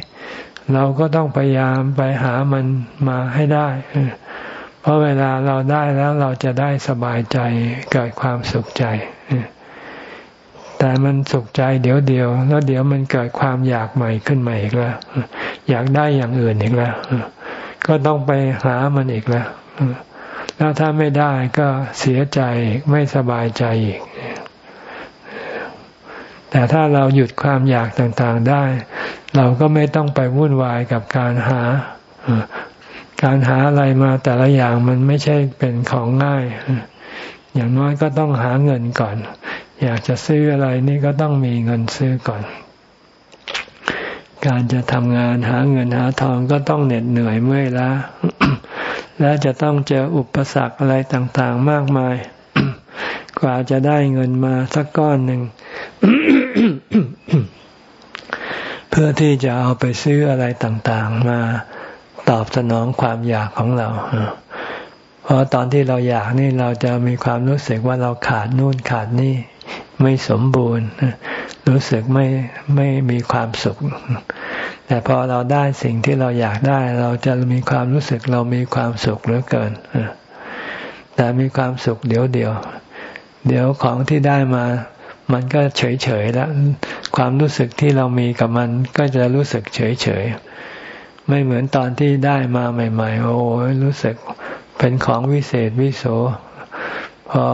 เราก็ต้องพยายามไปหามันมาให้ได้ เพราะเวลาเราได้แล้วเราจะได้สบายใจเกิดความสุขใจ แต่มันสุขใจเดี๋ยวเดียว แล้วเดี๋ยวมันเกิดความอยากใหม่ขึ้นมาอีกแล้ว อยากได้อย่างอื่นอีกแล้ว ก็ต้องไปหามันอีกแล้ว แล้วถ้าไม่ได้ก็เสียใจไม่สบายใจอีก แต่ถ้าเราหยุดความอยากต่างๆได้ เราก็ไม่ต้องไปวุ่นวายกับการหา การหาอะไรมาแต่ละอย่างมันไม่ใช่เป็นของง่าย อย่างน้อยก็ต้องหาเงินก่อน อยากจะซื้ออะไรนี่ก็ต้องมีเงินซื้อก่อน การจะทำงานหาเงินหาทองก็ต้องเหน็ดเหนื่อยเมื่อยล้าและจะต้องเจออุปสรรคอะไรต่างๆ มากมาย กว่าจะได้เงินมาสักก้อนหนึ่ง เพื่อที่จะเอาไปซื้ออะไรต่างๆ มาตอบสนองความอยากของเรา เพราะตอนที่เราอยากนี่เราจะมีความรู้สึกว่าเราขาดนู่นขาดนี่ ไม่สมบูรณ์ รู้สึกไม่ไม่มีความสุข แต่พอเราได้สิ่งที่เราอยากได้ เราจะมีความรู้สึกเรามีความสุขเหลือเกิน แต่มีความสุขเดี๋ยวเดียว เดี๋ยวของที่ได้มา มันก็เฉยเฉยแล้วความรู้สึกที่เรามีกับมันก็จะรู้สึกเฉยเฉยไม่เหมือนตอนที่ได้มาใหม่ ๆ โอ้รู้สึกเป็นของวิเศษวิโสพอ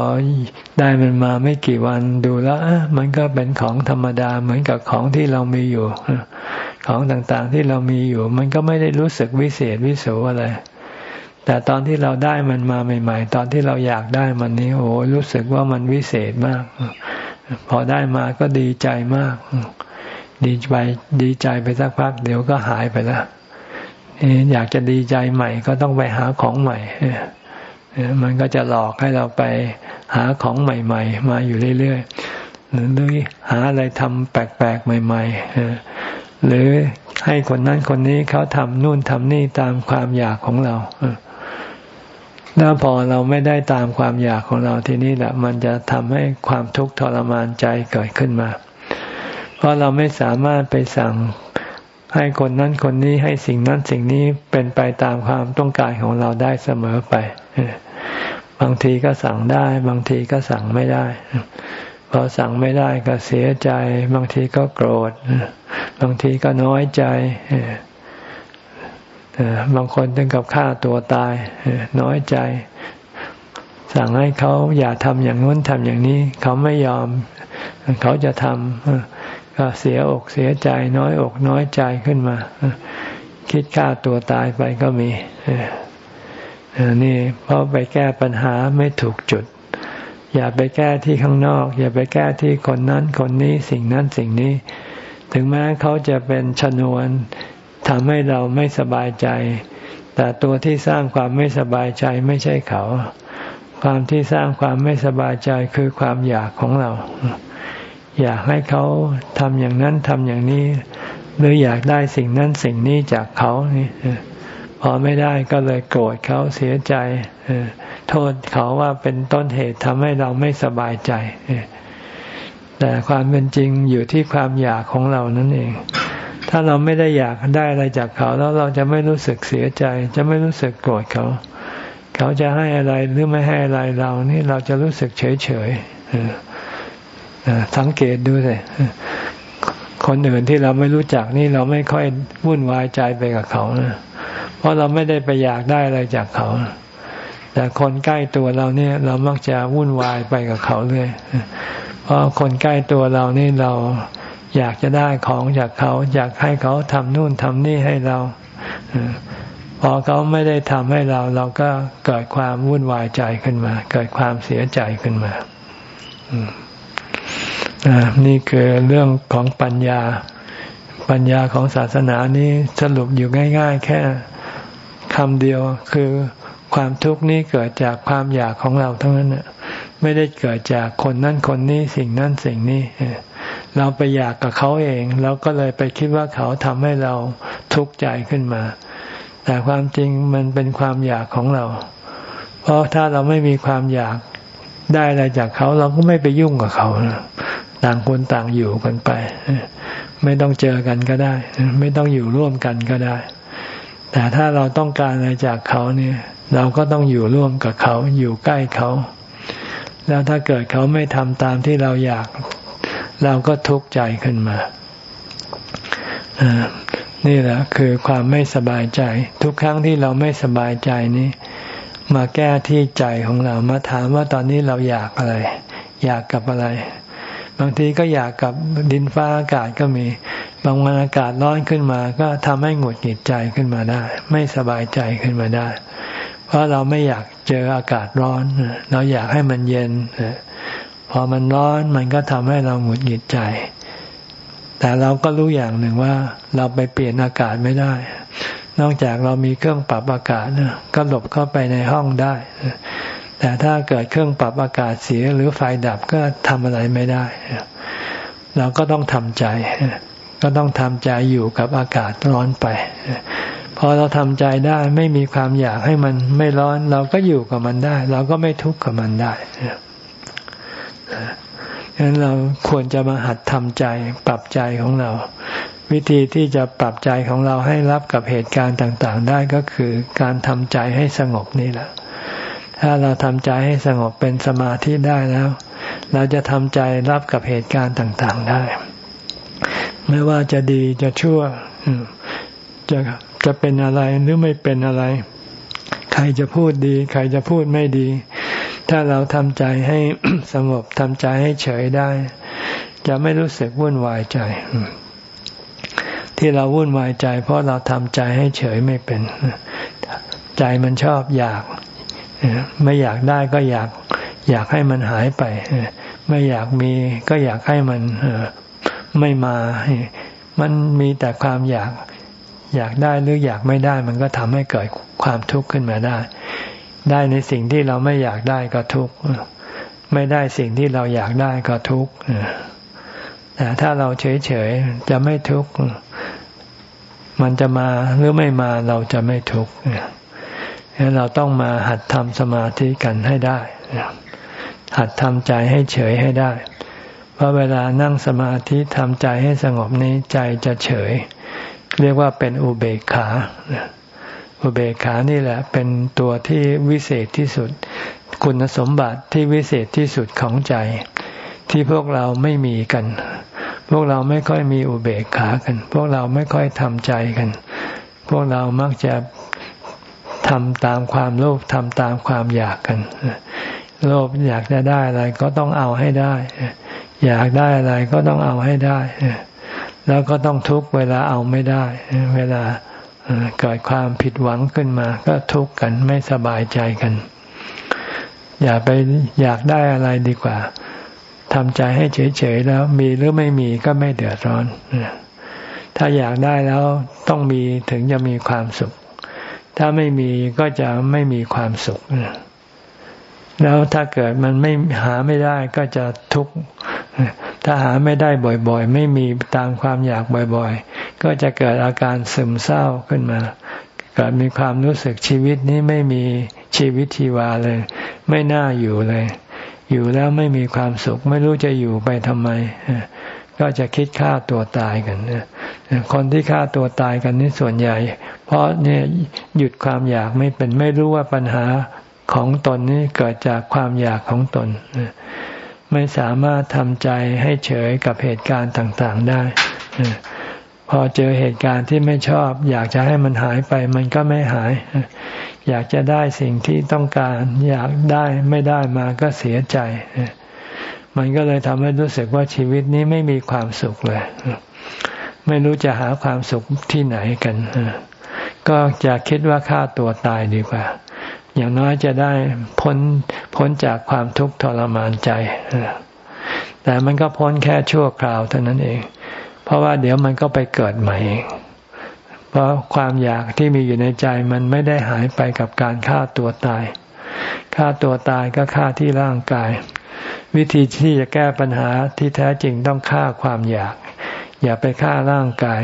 ได้มันมาไม่กี่วันดูแล้วมันก็เป็นของธรรมดาเหมือนกับของที่เรามีอยู่ ของต่างๆที่เรามีอยู่ มันก็ไม่ได้รู้สึกวิเศษวิโสอะไรแต่ตอนที่เราได้มันมาใหม่ ๆ ตอนที่เราอยากได้มันนี้โอ้รู้สึกว่ามันวิเศษมาก พอได้มาก็ดีใจมาก ดีไปดีใจไปสักพัก เดี๋ยวก็หายไปแล้วอยากจะดีใจใหม่ก็ต้องไปหาของใหม่มันก็จะหลอกให้เราไปหาของใหม่ ๆ มาอยู่เรื่อยๆหรือหาอะไรทำแปลกๆใหม่ๆหรือให้คนนั้นคนนี้เขาทำนู่นทำนี่ตามความอยากของเรา ล้วพอเราไม่ได้ตามความอยากของเราทีนี้แหละ มันจะทำให้ความทุกข์ทรมานใจเกิดขึ้นมา เพราะเราไม่สามารถไปสั่งให้คนนั้นคนนี้ให้สิ่งนั้นสิ่งนี้เป็นไปตามความต้องการของเราได้เสมอไป บางทีก็สั่งได้ บางทีก็สั่งไม่ได้ พอสั่งไม่ได้ก็เสียใจ บางทีก็โกรธ บางทีก็น้อยใจ บางคนถึงกับฆ่าตัวตายน้อยใจ สั่งให้เขาอย่าทำอย่างนู้นทำอย่างนี้ เขาไม่ยอม เขาจะทำก็เสียอกเสียใจ น้อยอกน้อยใจขึ้นมา คิดฆ่าตัวตายไปก็มีนี่เพราะไปแก้ปัญหาไม่ถูกจุด อย่าไปแก้ที่ข้างนอก อย่าไปแก้ที่คนนั้นคนนี้สิ่งนั้นสิ่งนี้ ถึงแม้เขาจะเป็นชนวน ทำให้เราไม่สบายใจ แต่ตัวที่สร้างความไม่สบายใจไม่ใช่เขา ความที่สร้างความไม่สบายใจคือความอยากของเรา อยากให้เขาทำอย่างนั้นทำอย่างนี้ หรืออยากได้สิ่งนั้นสิ่งนี้จากเขานี่พอไม่ได้ก็เลยโกรธเขาเสียใจโทษเขาว่าเป็นต้นเหตุทำให้เราไม่สบายใจแต่ความเป็นจริงอยู่ที่ความอยากของเรานั่นเอง ถ้าเราไม่ได้อยากได้อะไรจากเขา แล้วเราจะไม่รู้สึกเสียใจ จะไม่รู้สึกโกรธเขา เขาจะให้อะไรหรือไม่ให้อะไรเรานี่เราจะรู้สึกเฉยเฉยสังเกตดูสิคนอื่นที่เราไม่รู้จักนี่เราไม่ค่อยวุ่นวายใจไปกับเขานะเพราะเราไม่ได้ไปอยากได้อะไรจากเขา แต่คนใกล้ตัวเราเนี่ย เรามักจะวุ่นวายไปกับเขาเลยเพราะคนใกล้ตัวเรานี่เรา อยากจะได้ของจากเขา อยากให้เขาทำนู่นทำนี่ให้เราพอเขาไม่ได้ทำให้เรา เราก็เกิดความวุ่นวายใจขึ้นมา เกิดความเสียใจขึ้นมานี่คือเรื่องของปัญญา ปัญญาของศาสนานี้สรุปอยู่ง่าย ๆ แค่คำเดียวคือความทุกข์นี้เกิดจากความอยากของเราทั้งนั้นไม่ได้เกิดจากคนนั่นคนนี้สิ่งนั่นสิ่งนี้ เราไปอยากกับเขาเองเราก็เลยไปคิดว่าเขาทำให้เราทุกข์ใจขึ้นมา แต่ความจริงมันเป็นความอยากของเรา เพราะถ้าเราไม่มีความอยากได้อะไรจากเขา เราก็ไม่ไปยุ่งกับเขาต่างคนต่างอยู่กันไป ไม่ต้องเจอกันก็ได้ ไม่ต้องอยู่ร่วมกันก็ได้ แต่ถ้าเราต้องการอะไรจากเขาเนี่ย เราก็ต้องอยู่ร่วมกับเขา อยู่ใกล้เขาแล้วถ้าเกิดเขาไม่ทำตามที่เราอยาก เราก็ทุกข์ใจขึ้นมา นี่แหละคือความไม่สบายใจ ทุกครั้งที่เราไม่สบายใจนี้ มาแก้ที่ใจของเรามาถามว่าตอนนี้เราอยากอะไร อยากกับอะไร บางทีก็อยากกับดินฟ้าอากาศก็มี บางวันอากาศร้อนขึ้นมา ก็ทำให้หงุดหงิดใจขึ้นมาได้ ไม่สบายใจขึ้นมาได้เพราะเราไม่อยากเจออากาศร้อน เราอยากให้มันเย็น อมันร้อนมันก็ทำให้เราหงุดหงิดใจ แต่เราก็รู้อย่างหนึ่งว่า เราไปเปลี่ยนอากาศไม่ได้ นอกจากเรามีเครื่องปรับอากาศก็หลบเข้าไปในห้องได้ แต่ถ้าเกิดเครื่องปรับอากาศเสียหรือไฟดับก็ทำอะไรไม่ได้ เราก็ต้องทำใจ ก็ต้องทำใจอยู่กับอากาศร้อนไปพอเราทำใจได้ไม่มีความอยากให้มันไม่ร้อน เราก็อยู่กับมันได้ เราก็ไม่ทุกข์กับมันได้ ดังนั้นเราควรจะมาหัดทำใจปรับใจของเรา วิธีที่จะปรับใจของเราให้รับกับเหตุการณ์ต่างๆ ได้ก็คือการทำใจให้สงบนี่แหละ ถ้าเราทำใจให้สงบเป็นสมาธิได้แล้ว เราจะทำใจรับกับเหตุการณ์ต่างๆได้ ไม่ว่าจะดีจะชั่วจะจะเป็นอะไรหรือไม่เป็นอะไร ใครจะพูดดี ใครจะพูดไม่ดี ถ้าเราทำใจให้สงบทำใจให้เฉยได้ จะไม่รู้สึกวุ่นวายใจ ที่เราวุ่นวายใจ เพราะเราทำใจให้เฉยไม่เป็น ใจมันชอบอยาก ไม่อยากได้ก็อยาก อยากให้มันหายไป ไม่อยากมีก็อยากให้มันไม่มา มันมีแต่ความอยากอยากได้หรืออยากไม่ได้ มันก็ทำให้เกิดความทุกข์ขึ้นมาได้ ได้ในสิ่งที่เราไม่อยากได้ก็ทุกข์ไม่ได้สิ่งที่เราอยากได้ก็ทุกข์แต่ถ้าเราเฉยๆจะไม่ทุกข์มันจะมาหรือไม่มาเราจะไม่ทุกข์เราต้องมาหัดทำสมาธิกันให้ได้ หัดทำใจให้เฉยให้ได้ เพราะเวลานั่งสมาธิทำใจให้สงบนี้ใจจะเฉย เรียกว่าเป็นอุเบกขา อุเบกขานี่แหละ เป็นตัวที่วิเศษที่สุด คุณสมบัติที่วิเศษที่สุดของใจ ที่พวกเราไม่มีกัน พวกเราไม่ค่อยมีอุเบกขากัน พวกเราไม่ค่อยทำใจกัน พวกเรามักจะทำตามความโลภทำตามความอยากกันโลภอยากจะได้อะไรก็ต้องเอาให้ได้ อยากได้อะไรก็ต้องเอาให้ได้ แล้วก็ต้องทุกเวลาเอาไม่ได้ เวลา เกิดความผิดหวังขึ้นมา ก็ทุกข์กันไม่สบายใจกัน อย่าไปอยากได้อะไรดีกว่าทำใจให้เฉยๆแล้วมีหรือไม่มีก็ไม่เดือดร้อน ถ้าอยากได้แล้วต้องมีถึงจะมีความสุข ถ้าไม่มีก็จะไม่มีความสุข แล้วถ้าเกิดมันไม่หาไม่ได้ก็จะทุกข์ ถ้าหาไม่ได้บ่อยๆ ไม่มีตามความอยากบ่อยๆ ก็จะเกิดอาการซึมเศร้าขึ้นมา เกิดมีความรู้สึกชีวิตนี้ไม่มีชีวิตชีวาเลย ไม่น่าอยู่เลย อยู่แล้วไม่มีความสุข ไม่รู้จะอยู่ไปทำไม ก็จะคิดฆ่าตัวตายกันคนที่ฆ่าตัวตายกันนี่ส่วนใหญ่ เพราะเนี่ยหยุดความอยากไม่เป็นไม่รู้ว่าปัญหาของตนนี้เกิดจากความอยากของตน ไม่สามารถทำใจให้เฉยกับเหตุการณ์ต่างๆได้ พอเจอเหตุการณ์ที่ไม่ชอบ อยากจะให้มันหายไป มันก็ไม่หาย อยากจะได้สิ่งที่ต้องการ อยากได้ไม่ได้มาก็เสียใจ มันก็เลยทำให้รู้สึกว่าชีวิตนี้ไม่มีความสุขเลย ไม่รู้จะหาความสุขที่ไหนกัน ก็จะคิดว่าฆ่าตัวตายดีกว่า อย่างน้อยจะได้พ้นพ้นจากความทุกข์ทรมานใจ แต่มันก็พ้นแค่ชั่วคราวเท่านั้นเอง เพราะว่าเดี๋ยวมันก็ไปเกิดใหม่เองเพราะความอยากที่มีอยู่ในใจมันไม่ได้หายไปกับการฆ่าตัวตาย ฆ่าตัวตายก็ฆ่าที่ร่างกาย วิธีที่จะแก้ปัญหาที่แท้จริงต้องฆ่าความอยาก อย่าไปฆ่าร่างกาย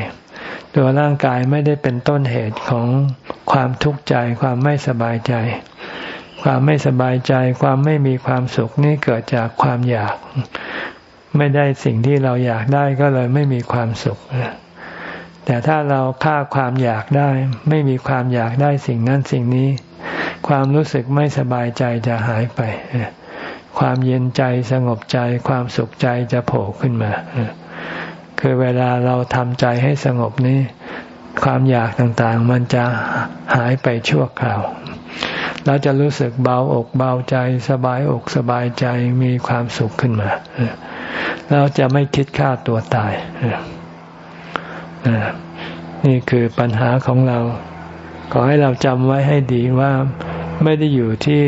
ตัวร่างกายไม่ได้เป็นต้นเหตุของความทุกข์ใจ ความไม่สบายใจ ความไม่สบายใจ ความไม่มีความสุขนี่เกิดจากความอยาก ไม่ได้สิ่งที่เราอยากได้ก็เลยไม่มีความสุขแต่ถ้าเราฆ่าความอยากได้ ไม่มีความอยากได้สิ่งนั้นสิ่งนี้ ความรู้สึกไม่สบายใจจะหายไป ความเย็นใจสงบใจ ความสุขใจจะโผล่ขึ้นมา คือเวลาเราทำใจให้สงบนี้ ความอยากต่างๆ มันจะหายไปชั่วคราว เราจะรู้สึกเบาอกเบาใจ สบายอกสบายใจมีความสุขขึ้นมาเราจะไม่คิดฆ่าตัวตายนี่คือปัญหาของเรา ขอให้เราจำไว้ให้ดีว่าไม่ได้อยู่ที่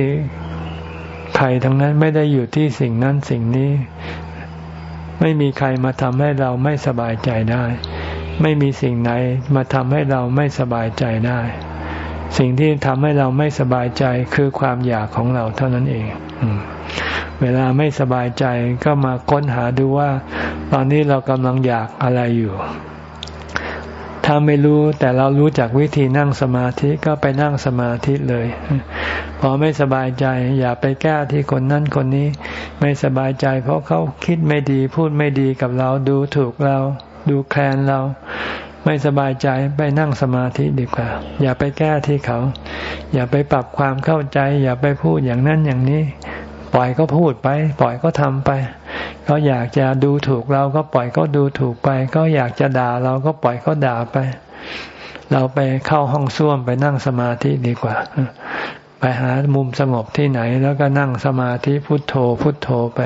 ใครทั้งนั้นไม่ได้อยู่ที่สิ่งนั้นสิ่งนี้ ไม่มีใครมาทำให้เราไม่สบายใจได้ ไม่มีสิ่งไหนมาทำให้เราไม่สบายใจได้ สิ่งที่ทำให้เราไม่สบายใจคือความอยากของเราเท่านั้นเองเวลาไม่สบายใจก็มาค้นหาดูว่า ตอนนี้เรากำลังอยากอะไรอยู่ ถ้าไม่รู้แต่เรารู้จักวิธีนั่งสมาธิก็ไปนั่งสมาธิเลย พอไม่สบายใจ อย่าไปแก้ที่คนนั้นคนนี้ ไม่สบายใจ เพราะเขาคิดไม่ดีพูดไม่ดีกับเราดูถูกเรา ดูแคลนเรา ไม่สบายใจไปนั่งสมาธิดีกว่า อย่าไปแก้ที่เขา อย่าไปปรับความเข้าใจ อย่าไปพูดอย่างนั้นอย่างนี้ ปล่อยก็พูดไป ปล่อยก็ทำไป เขาอยากจะดูถูกเราก็ปล่อยก็ดูถูกไป ก็อยากจะด่าเราก็ปล่อยก็ด่าไป เราไปเข้าห้องส้วมไปนั่งสมาธิดีกว่า ไปหามุมสงบที่ไหน แล้วก็นั่งสมาธิพุทโธ พุทโธไป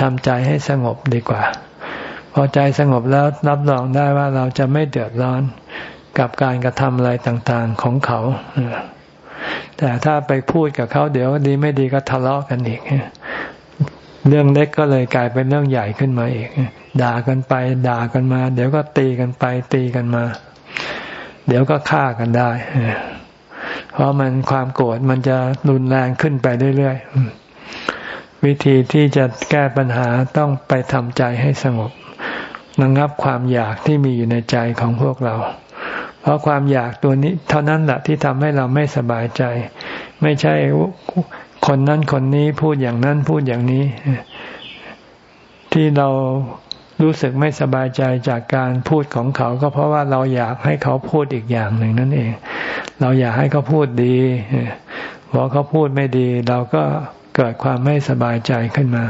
ทำใจให้สงบดีกว่า พอใจสงบแล้วรับรองได้ว่าเราจะไม่เดือดร้อนกับการกระทำอะไรต่างๆของเขาแต่ถ้าไปพูดกับเขาเดี๋ยวดีไม่ดีก็ทะเลาะกันอีก เรื่องเล็กก็เลยกลายเป็นเรื่องใหญ่ขึ้นมาอีก ด่ากันไป ด่ากันมา เดี๋ยวก็ตีกันไป ตีกันมา เดี๋ยวก็ฆ่ากันได้ เพราะมันความโกรธมันจะรุนแรงขึ้นไปเรื่อยๆ วิธีที่จะแก้ปัญหาต้องไปทำใจให้สงบระงับความอยากที่มีอยู่ในใจของพวกเรา เพราะความอยากตัวนี้ เท่านั้นแหละที่ทำให้เราไม่สบายใจ ไม่ใช่ คนนั้นคนนี้พูดอย่างนั้นพูดอย่างนี้ ที่เรารู้สึกไม่สบายใจจากการพูดของเขา ก็เพราะว่าเราอยากให้เขาพูดอีกอย่างหนึ่งนั่นเอง เราอยากให้เขาพูดดีพอเขาพูดไม่ดี เราก็เกิดความไม่สบายใจขึ้นมา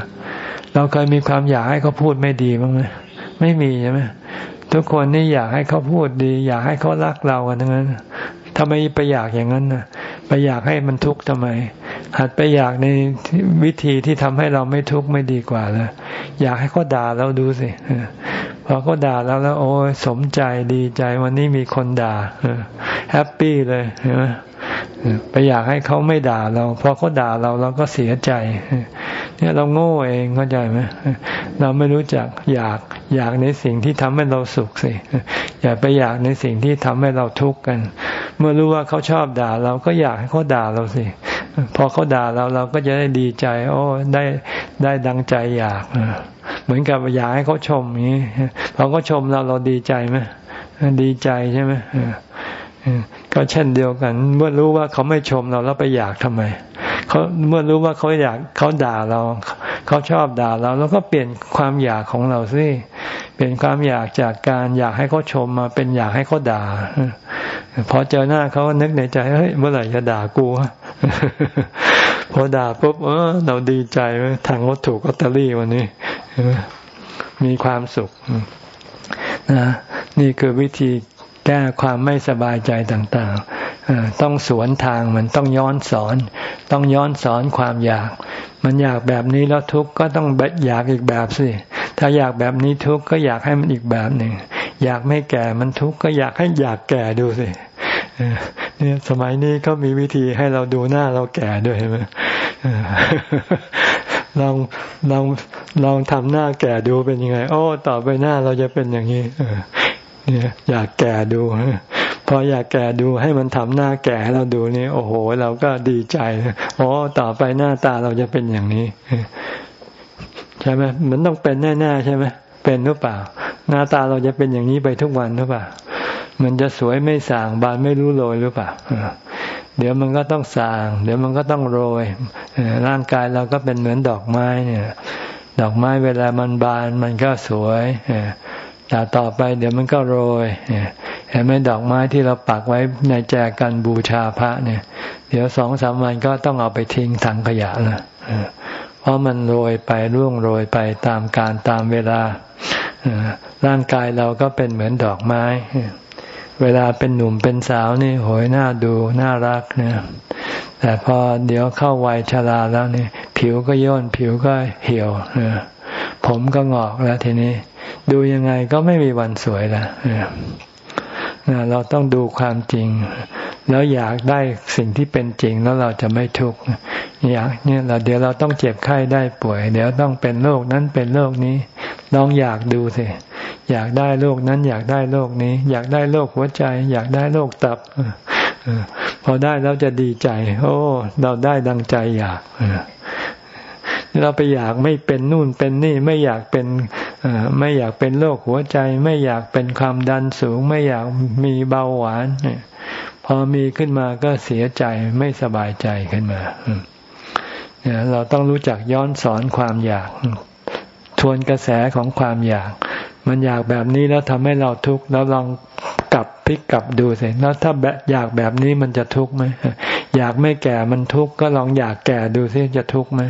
เราเคยมีความอยากให้เขาพูดไม่ดีบ้างไหมไม่มีใช่ไหมทุกคนนี่อยากให้เขาพูดดี อยากให้เขารักเรากันทั้งนั้นทำไมไปอยากอย่างนั้นนะไปอยากให้มันทุกข์ทำไม หัดไปอยากในวิธีที่ทำให้เราไม่ทุกข์ไม่ดีกว่าเลยอยากให้เขาด่าเราดูสิพอเขาด่าเราแล้ว โอ้ยสมใจดีใจวันนี้มีคนด่าแฮปปี้เลยเห็นไหมไปอยากให้เขาไม่ด่าเราพอเขาด่าเราเราก็เสียใจ เนี่ยเราโง่เองเข้าใจไหมเราไม่รู้จักอยากอยากในสิ่งที่ทำให้เราสุขสิอย่าไปอยากในสิ่งที่ทำให้เราทุกข์กัน เมื่อรู้ว่าเขาชอบด่าเราก็อยากให้เขาด่าเราสิ พอเขาด่าเราเราก็จะได้ดีใจ โอ้ได้ได้ดังใจอยากเหมือนกับอยากให้เขาชมอย่างนี้พอเขาชมเราเราดีใจไหมดีใจใช่ไหมก็เช่นเดียวกัน เมื่อรู้ว่าเขาไม่ชมเราแล้วไปอยากทำไมเขาเมื่อรู้ว่าเขาอยากเขาด่าเรา เขาชอบด่าเรา แล้วก็เปลี่ยนความอยากของเราสิเปลี่ยนความอยากจากการอยากให้เขาชมมาเป็นอยากให้เขาด่าพอเจอหน้าเขานึกในใจเฮ้ยเมื่อไหร่จะด่ากู พอด่าปุ๊บเออเราดีใจทางรถถูกลอตเตอรี่วันนี้มีความสุขนะนี่คือวิธีแก้ความไม่สบายใจต่างๆ ต้องสวนทางมันต้องย้อนสอน ต้องย้อนสอนความอยาก มันอยากแบบนี้แล้วทุกข์ก็ต้องอยากอีกแบบสิ ถ้าอยากแบบนี้ทุกข์ก็อยากให้มันอีกแบบหนึ่ง อยากไม่แก่มันทุกข์ก็อยากให้อยากแก่ดูสิ เนี่ยสมัยนี้ก็มีวิธีให้เราดูหน้าเราแก่ด้วยใช่ไหมลองลองลองทำหน้าแก่ดูเป็นยังไง โอ้ ต่อไปหน้าเราจะเป็นอย่างนี้เนี่ยอยากแก่ดูพออยากแก่ดูให้มันทำหน้าแก่เราดูนี่โอ้โห เราก็ดีใจโอ้ต่อไปหน้าตาเราจะเป็นอย่างนี้ใช่ไหมมันต้องเป็นแน่ๆใช่ไหมเป็นหรือเปล่า หน้าตาเราจะเป็นอย่างนี้ไปทุกวันหรือเปล่า มันจะสวยไม่สางบานไม่รู้โรยหรือเปล่าเดี๋ยวมันก็ต้องสาง เดี๋ยวมันก็ต้องโรยร่างกายเราก็เป็นเหมือนดอกไม้เนี่ย ดอกไม้เวลามันบานมันก็สวยแต่ต่อไปเดี๋ยวมันก็โรยเห็นไหมดอกไม้ที่เราปักไว้ในแจกันบูชาพระเนี่ย เดี๋ยวสองสามวันก็ต้องเอาไปทิ้งถังขยะละเพราะมันโรยไปร่วงโรยไปตามการตามเวลาร่างกายเราก็เป็นเหมือนดอกไม้ เวลาเป็นหนุ่มเป็นสาวนี่โหยหน้าดูน่ารักเนี่ยแต่พอเดี๋ยวเข้าวัยชราแล้วนี่ผิวก็ย่นผิวก็เหี่ยวผมก็งอกแล้วทีนี้ ดูยังไงก็ไม่มีวันสวยละ เราต้องดูความจริง แล้วอยากได้สิ่งที่เป็นจริงแล้วเราจะไม่ทุกข์อยากเนี่ยเราเดี๋ยวเราต้องเจ็บไข้ได้ป่วย เดี๋ยวต้องเป็นโรคนั้นเป็นโรคนี้ลองอยากดูสิอยากได้โรคนั้น อยากได้โรคนี้ อยากได้โรคหัวใจ อยากได้โรคตับพอได้แล้วจะดีใจ โอ้ เราได้ดังใจอยาก เราไปอยากไม่เป็นนู่นเป็นนี่ไม่อยากเป็นไม่อยากเป็นโรคหัวใจ ไม่อยากเป็นความดันสูง ไม่อยากมีเบาหวานพอมีขึ้นมาก็เสียใจไม่สบายใจขึ้นมาเราต้องรู้จักย้อนสอนความอยาก ทวนกระแสของความอยาก มันอยากแบบนี้แล้วทำให้เราทุกข์แล้วลองกลับพลิกกลับดูสิแล้วถ้าแบบอยากแบบนี้มันจะทุกข์ไหมอยากไม่แก่มันทุกข์ก็ลองอยากแก่ดูสิจะทุกข์ไหม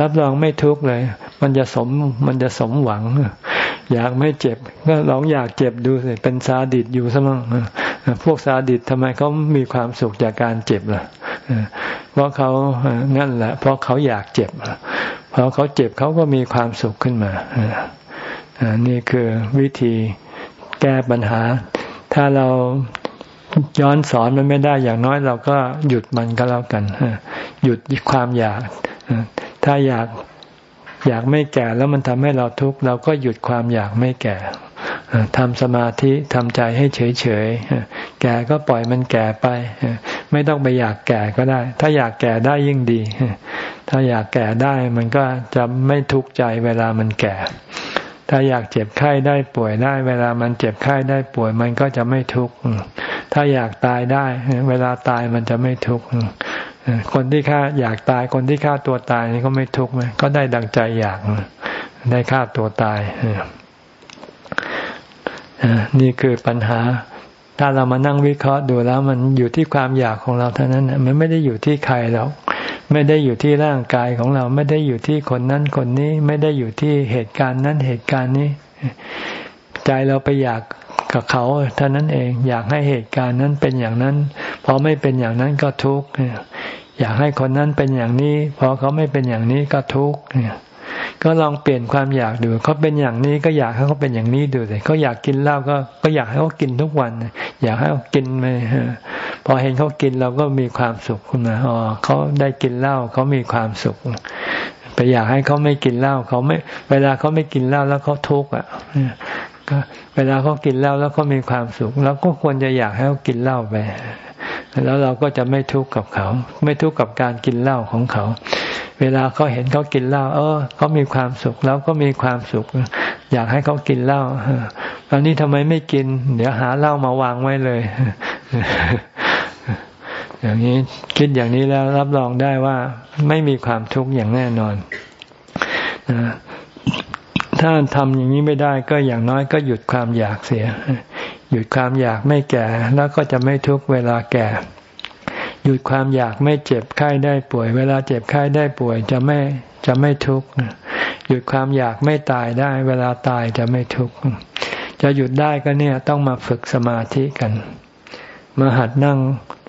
รับรองไม่ทุกข์เลย มันจะสมมันจะสมหวัง อยากไม่เจ็บ ก็ลองอยากเจ็บดูสิเป็นซาดิสอยู่ซะมั่งพวกซาดิสทำไมเขามีความสุขจากการเจ็บล่ะเพราะเขางั้นแหละ เพราะเขาอยากเจ็บพอเขาเจ็บเขาก็มีความสุขขึ้นมานี่คือวิธีแก้ปัญหา ถ้าเราย้อนสอนมันไม่ได้อย่างน้อยเราก็หยุดมันก็แล้วกันหยุดความอยาก ถ้าอยากอยากไม่แก่แล้วมันทำให้เราทุกข์เราก็หยุดความอยากไม่แก่ทำสมาธิทำใจให้เฉยๆ แก่ก็ปล่อยมันแก่ไป ไม่ต้องไปอยากแก่ก็ได้ ถ้าอยากแก่ได้ยิ่งดี ถ้าอยากแก่ได้มันก็จะไม่ทุกข์ใจเวลามันแก่ ถ้าอยากเจ็บไข้ได้ป่วยได้ เวลามันเจ็บไข้ได้ป่วยมันก็จะไม่ทุกข์ ถ้าอยากตายได้ เวลาตายมันจะไม่ทุกข์ คนที่ฆ่าอยากตายคนที่ฆ่าตัวตายนี่ก็ไม่ทุกข์ไหมก็ได้ดังใจอยากได้ฆ่าตัวตายนี่คือปัญหา ถ้าเรามานั่งวิเคราะห์ดูแล้ว มันอยู่ที่ความอยากของเราเท่านั้นมันไม่ได้อยู่ที่ใครหรอกไม่ได้อยู่ที่ร่างกายของเรา ไม่ได้อยู่ที่คนนั้นคนนี้ ไม่ได้อยู่ที่เหตุการณ์นั้นเหตุการณ์นี้ ใจเราไปอยาก กับเขาเท่านั้นเองอยากให้เหตุการณ์นั้นเป็นอย่างนั้น พอไม่เป็นอย่างนั้นก็ทุกข์อยากให้คนนั้นเป็นอย่างนี้พอเขาไม่เป็นอย่างนี้ก็ทุกข์ก็ลองเปลี่ยนความอยากดูเขาเป็นอย่างนี้ก็อยากให้เขาเป็นอย่างนี้ดูสิเขาอยากกินเหล้าก็ก็อยากให้เขากินทุกวัน อยากให้เขากินไปพอเห็นเขากินเราก็มีความสุขขึ้นมาอ๋อเขาได้กินเหล้าเขามีความสุขไปอยากให้เขาไม่กินเหล้าเขาไม่ เวลาเขาไม่กินเหล้าแล้วเขาทุกข์อะ ก็เวลาเขากินเหล้าแล้วเขามีความสุขเราก็ควรจะอยากให้เขากินเหล้าไปแล้วเราก็จะไม่ทุกข์กับเขา ไม่ทุกข์กับการกินเหล้าของเขา เวลาเขาเห็นเขากินเหล้าเออเขามีความสุขแล้วก็มีความสุข อยากให้เขากินเหล้าตอนนี้ทำไมไม่กิน เดี๋ยวหาเหล้ามาวางไว้เลย อย่างนี้คิดอย่างนี้แล้วรับรองได้ว่าไม่มีความทุกข์อย่างแน่นอน ถ้าทำอย่างนี้ไม่ได้ก็อย่างน้อยก็หยุดความอยากเสีย หยุดความอยากไม่แก่แล้วก็จะไม่ทุกเวลาแก่ หยุดความอยากไม่เจ็บไข้ได้ป่วย เวลาเจ็บไข้ได้ป่วยจะไม่จะไม่ทุกข์หยุดความอยากไม่ตายได้ เวลาตายจะไม่ทุกข์จะหยุดได้ก็เนี่ยต้องมาฝึกสมาธิกัน มาหัดนั่ง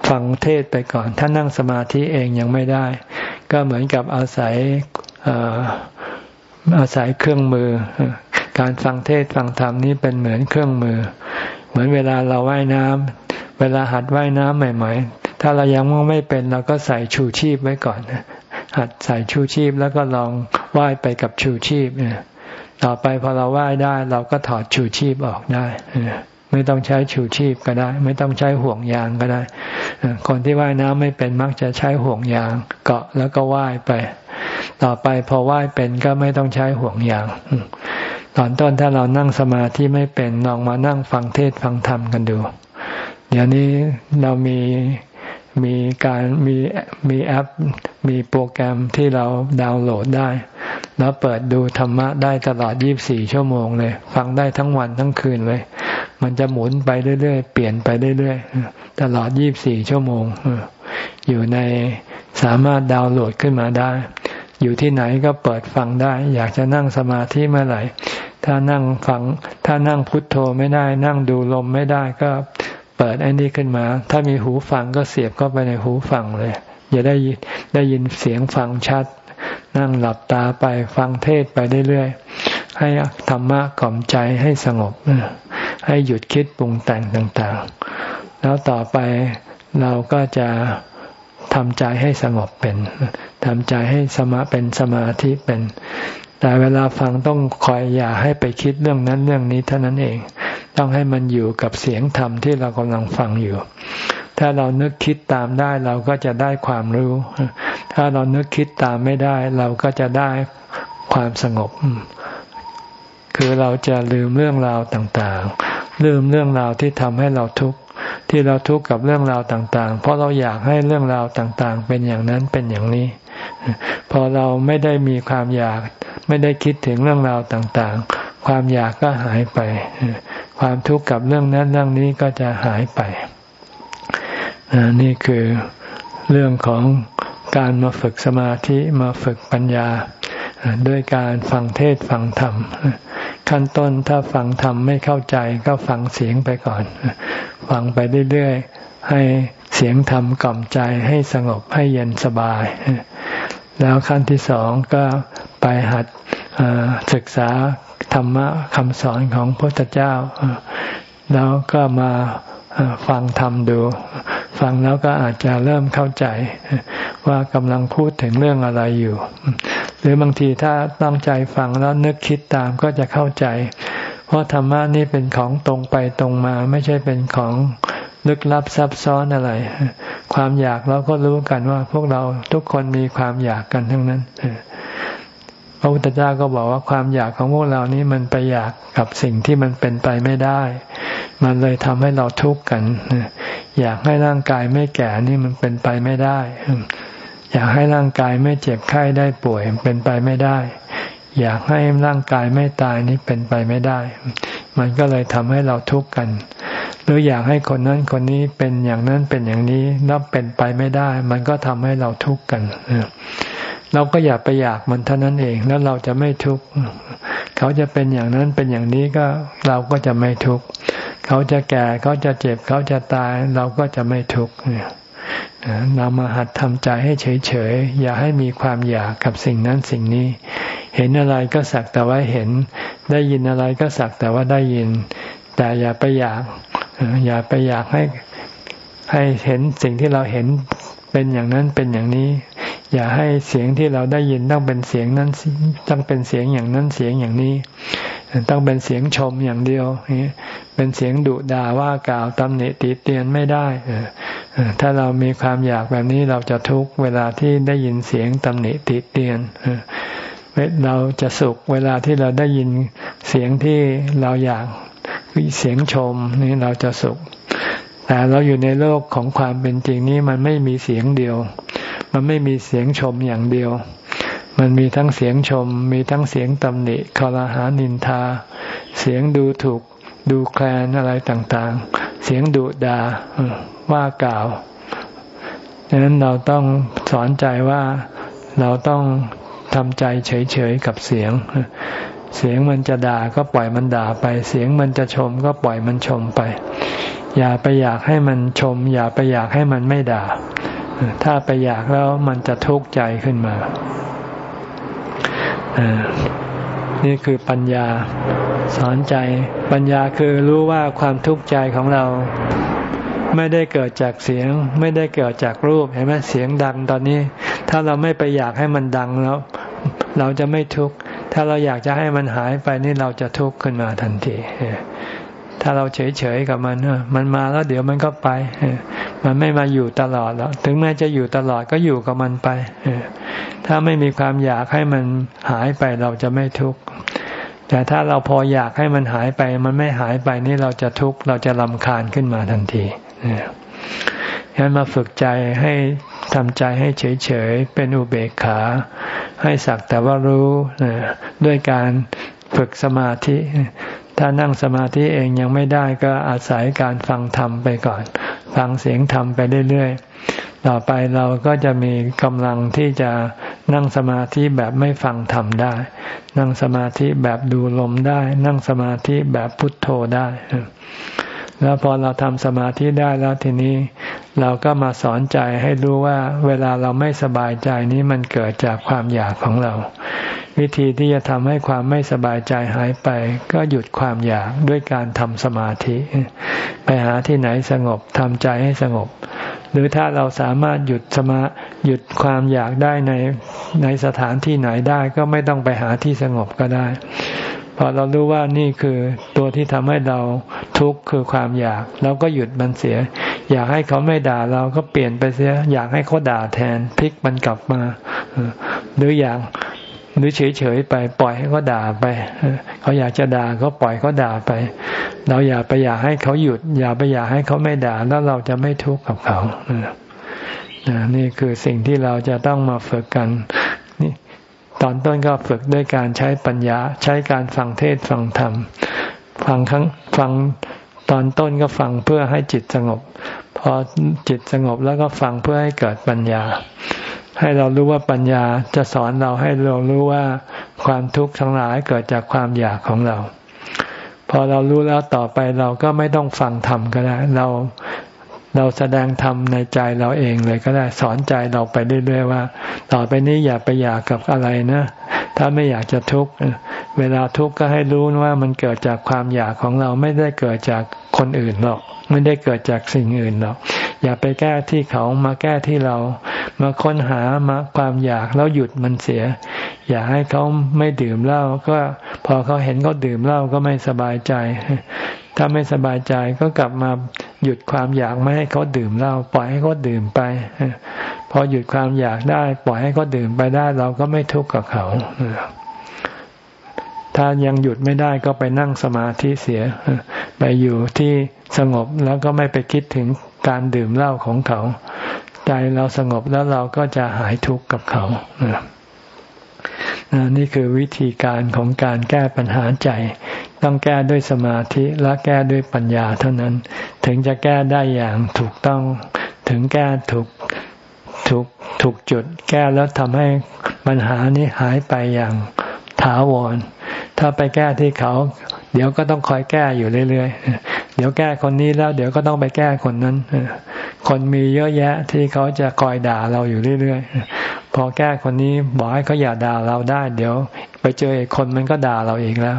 ฟังเทศไปก่อน ถ้านั่งสมาธิเองยังไม่ได้ ก็เหมือนกับอาศัย อาศัยเครื่องมือ การฟังเทศฟังธรรมนี้เป็นเหมือนเครื่องมือ เหมือนเวลาเราว่ายน้ำเวลาหัดว่ายน้ำใหม่ ๆ ถ้าเรายังไม่เป็นเราก็ใส่ชูชีพไว้ก่อนหัดใส่ชูชีพแล้วก็ลองว่ายไปกับชูชีพเนี่ยต่อไปพอเราว่ายได้ เราก็ถอดชูชีพออกได้ไม่ต้องใช้ชูชีพก็ได้ ไม่ต้องใช้ห่วงยางก็ได้ คนที่ว่ายน้ำไม่เป็นมักจะใช้ห่วงยาง เกาะแล้วก็ว่ายไป ต่อไปพอว่ายเป็นก็ไม่ต้องใช้ห่วงยาง ตอนต้นถ้าเรานั่งสมาธิไม่เป็นลองมานั่งฟังเทศฟังธรรมกันดู เดี๋ยวนี้เรามีมีการมีมีแอป มีโปรแกรมที่เราดาวน์โหลดได้ แล้วเปิดดูธรรมะได้ตลอด 24 ชั่วโมงเลย ฟังได้ทั้งวันทั้งคืนเลย มันจะหมุนไปเรื่อยๆ เปลี่ยนไปเรื่อยๆ ตลอด 24 ชั่วโมง อยู่ในสามารถดาวน์โหลดขึ้นมาได้ อยู่ที่ไหนก็เปิดฟังได้ อยากจะนั่งสมาธิเมื่อไหร่ ถ้านั่งฟัง ถ้านั่งพุทโธไม่ได้ นั่งดูลมไม่ได้ก็เปิดไอ้นี่ขึ้นมา ถ้ามีหูฟังก็เสียบเข้าไปในหูฟังเลยอย่าได้ได้ยินเสียงฟังชัด นั่งหลับตาไปฟังเทศไปเรื่อยๆให้ธรรมะกล่อมใจให้สงบ ให้หยุดคิดปรุงแต่งต่างๆ แล้วต่อไปเราก็จะ ทำใจให้สงบเป็นทำใจให้สมาเป็นสมาธิเป็น แต่เวลาฟังต้องคอยอย่าให้ไปคิดเรื่องนั้นเรื่องนี้เท่านั้นเอง ต้องให้มันอยู่กับเสียงธรรมที่เรากำลังฟังอยู่ ถ้าเรานึกคิดตามได้เราก็จะได้ความรู้ ถ้าเรานึกคิดตามไม่ได้ เราก็จะได้ความสงบ คือเราจะลืมเรื่องราวต่างๆ ลืมเรื่องราวที่ทำให้เราทุกข์ ที่เราทุกข์กับเรื่องราวต่าง ๆ เพราะเราอยากให้เรื่องราวต่างๆ เป็นอย่างนั้นเป็นอย่างนี้ พอเราไม่ได้มีความอยาก ไม่ได้คิดถึงเรื่องราวต่างๆ ความอยากก็หายไป ความทุกข์กับเรื่องนั้นเรื่องนี้ก็จะหายไป นี่คือเรื่องของการมาฝึกสมาธิมาฝึกปัญญา ด้วยการฟังเทศฟังธรรม ขั้นต้นถ้าฟังธรรมไม่เข้าใจก็ฟังเสียงไปก่อน ฟังไปเรื่อยๆ ให้เสียงธรรมกล่อมใจให้สงบให้เย็นสบาย แล้วขั้นที่สองก็ไปหัดศึกษาธรรมะคำสอนของพระพุทธเจ้า แล้วก็มาฟังธรรมดู ฟังแล้วก็อาจจะเริ่มเข้าใจว่ากำลังพูดถึงเรื่องอะไรอยู่ รือบางทีถ้าตั้งใจฟังแล้วนึกคิดตามก็จะเข้าใจ เพราะธรรมะนี่เป็นของตรงไปตรงมา ไม่ใช่เป็นของลึกลับซับซ้อนอะไร ความอยากเราก็รู้กันว่า พวกเราทุกคนมีความอยากกันทั้งนั้นพระพุทธเจ้าก็บอกว่าความอยากของพวกเรานี้มันไปอยากกับสิ่งที่มันเป็นไปไม่ได้ มันเลยทำให้เราทุกข์กัน อยากให้ร่างกายไม่แก่นี่มันเป็นไปไม่ได้ อยากให้ร่างกายไม่เจ็บไข้ได้ป่วยเป็นไปไม่ได้ อยากให้ร่างกายไม่ตายนี่เป็นไปไม่ได้ มันก็เลยทำให้เราทุกข์กัน หรืออยากให้คนนั้นคนนี้เป็นอย่างนั้นเป็นอย่างนี้นับเป็นไปไม่ได้ มันก็ทำให้เราทุกข์กันเราก็อย่าไปอยากมันเท่านั้นเอง แล้วเราจะไม่ทุกข์เขาจะเป็นอย่างนั้นเป็นอย่างนี้ก็เราก็จะไม่ทุกข์เขาจะแก่เขาจะเจ็บเขาจะตาย เราก็จะไม่ทุกข์เนี่ย เรามาหัดทำใจให้เฉยๆ อย่าให้มีความอยากกับสิ่งนั้นสิ่งนี้ เห็นอะไรก็สักแต่ว่าเห็น ได้ยินอะไรก็สักแต่ว่าได้ยิน แต่อย่าไปอยาก อย่าไปอยากให้ ให้เห็นสิ่งที่เราเห็นเป็นอย่างนั้นเป็นอย่างนี้ อย่าให้เสียงที่เราได้ยินต้องเป็นเสียงนั้นต้องเป็นเสียงอย่างนั้นเสียงอย่างนี้ ต้องเป็นเสียงชมอย่างเดียว เป็นเสียงดุด่าว่ากล่าวตำหนิติเตียนไม่ได้ถ้าเรามีความอยากแบบนี้เราจะทุกเวลาที่ได้ยินเสียงตำหนิติเตียนเราจะสุขเวลาที่เราได้ยินเสียงที่เราอยากเสียงชมนี่เราจะสุข แต่เราอยู่ในโลกของความเป็นจริงนี้มันไม่มีเสียงเดียว มันไม่มีเสียงชมอย่างเดียว มันมีทั้งเสียงชม มีทั้งเสียงตำหนิคารหานินทา เสียงดูถูก ดูแคลนอะไรต่างๆ เสียงดุดาว่ากล่าวดังนั้นเราต้องสอนใจว่าเราต้องทำใจเฉยๆกับเสียง เสียงมันจะด่าก็ปล่อยมันด่าไป เสียงมันจะชมก็ปล่อยมันชมไป อย่าไปอยากให้มันชม อย่าไปอยากให้มันไม่ด่า ถ้าไปอยากแล้วมันจะทุกข์ใจขึ้นมา นี่คือปัญญาสอนใจ ปัญญาคือรู้ว่าความทุกข์ใจของเราไม่ได้เกิดจากเสียง ไม่ได้เกิดจากรูปเห็นไหมเสียงดังตอนนี้ ถ้าเราไม่ไปอยากให้มันดังแล้ว เราจะไม่ทุกข์ถ้าเราอยากจะให้มันหายไปนี่เราจะทุกข์ขึ้นมาทันที ถ้าเราเฉยๆกับมันมันมาแล้วเดี๋ยวมันก็ไปมันไม่มาอยู่ตลอดแล้วถึงแม้จะอยู่ตลอดก็อยู่กับมันไปถ้าไม่มีความอยากให้มันหายไปเราจะไม่ทุกข์แต่ถ้าเราพออยากให้มันหายไป มันไม่หายไปนี่เราจะทุกข์เราจะลำคาญขึ้นมาทันทีฉะนั้นมาฝึกใจให้ทำใจให้เฉยๆ เป็นอุเบกขา ให้สักแต่ว่ารู้ด้วยการฝึกสมาธิ ถ้านั่งสมาธิเองยังไม่ได้ก็อาศัยการฟังธรรมไปก่อน ฟังเสียงธรรมไปเรื่อยๆ ต่อไปเราก็จะมีกำลังที่จะนั่งสมาธิแบบไม่ฟังธรรมได้ นั่งสมาธิแบบดูลมได้ นั่งสมาธิแบบพุทโธได้ แล้วพอเราทำสมาธิได้แล้วทีนี้ เราก็มาสอนใจให้รู้ว่าเวลาเราไม่สบายใจนี้มันเกิดจากความอยากของเรา วิธีที่จะทำให้ความไม่สบายใจหายไป ก็หยุดความอยากด้วยการทำสมาธิ ไปหาที่ไหนสงบทำใจให้สงบ หรือถ้าเราสามารถหยุดสมาหยุดความอยากได้ในในสถานที่ไหนได้ก็ไม่ต้องไปหาที่สงบก็ได้ พอเรารู้ว่านี่คือตัวที่ทำให้เราทุกข์คือความอยาก เราก็หยุดมันเสีย อยากให้เขาไม่ด่าเราก็เปลี่ยนไปเสีย อยากให้เขาด่าแทนพลิกมันกลับมาหรืออย่างหรือเฉยๆไปปล่อยให้เขาด่าไปเขาอยากจะด่าก็ปล่อยเขาด่าไป เราอย่าไปอยากให้เขาหยุด อย่าไปอยากให้เขาไม่ด่าแล้วเราจะไม่ทุกข์กับเขานี่คือสิ่งที่เราจะต้องมาฝึกกัน ตอนต้นก็ฝึกด้วยการใช้ปัญญา ใช้การฟังเทศฟังธรรม ฟังครั้งฟังตอนต้นก็ฟังเพื่อให้จิตสงบ พอจิตสงบแล้วก็ฟังเพื่อให้เกิดปัญญา ให้เรารู้ว่าปัญญาจะสอนเราให้เรารู้ว่าความทุกข์ทั้งหลายเกิดจากความอยากของเรา พอเรารู้แล้วต่อไปเราก็ไม่ต้องฟังธรรมก็ได้ เรา เราแสดงธรรมในใจเราเองเลยก็ได้สอนใจเราไปเรื่อยๆว่า ต่อไปนี้อย่าไปอยากกับอะไรนะ ถ้าไม่อยากจะทุกข์เวลาทุกข์ก็ให้รู้ว่ามันเกิดจากความอยากของเราไม่ได้เกิดจากคนอื่นหรอก ไม่ได้เกิดจากสิ่งอื่นหรอก อย่าไปแก้ที่เขามาแก้ที่เรา มาค้นหามาความอยากแล้วหยุดมันเสีย อย่าให้เขาไม่ดื่มเหล้าก็พอเขาเห็นเขาดื่มเหล้าก็ไม่สบายใจ ถ้าไม่สบายใจก็กลับมา หยุดความอยากไม่ให้เขาดื่มเหล้าปล่อยให้เขาดื่มไป พอหยุดความอยากได้ ปล่อยให้เขาดื่มไปได้ เราก็ไม่ทุกข์กับเขาถ้ายังหยุดไม่ได้ก็ไปนั่งสมาธิเสีย ไปอยู่ที่สงบแล้วก็ไม่ไปคิดถึงการดื่มเหล้าของเขา ใจเราสงบแล้วเราก็จะหายทุกข์กับเขานี่คือวิธีการของการแก้ปัญหาใจ ต้องแก้ด้วยสมาธิและแก้ด้วยปัญญาเท่านั้น ถึงจะแก้ได้อย่างถูกต้องถึงแก้ถูกถูกถูกจุด แก้แล้วทำให้ปัญหานี้หายไปอย่างถาวร ถ้าไปแก้ที่เขา เดี๋ยวก็ต้องคอยแก้อยู่เรื่อยๆ เดี๋ยวแก้คนนี้แล้ว เดี๋ยวก็ต้องไปแก้คนนั้น คนมีเยอะแยะที่เขาจะคอยด่าเราอยู่เรื่อยๆ พอแก้คนนี้บอกให้เขาอย่าด่าเราได้ เดี๋ยว ไปเจออีกคนมันก็ด่าเราอีกแล้ว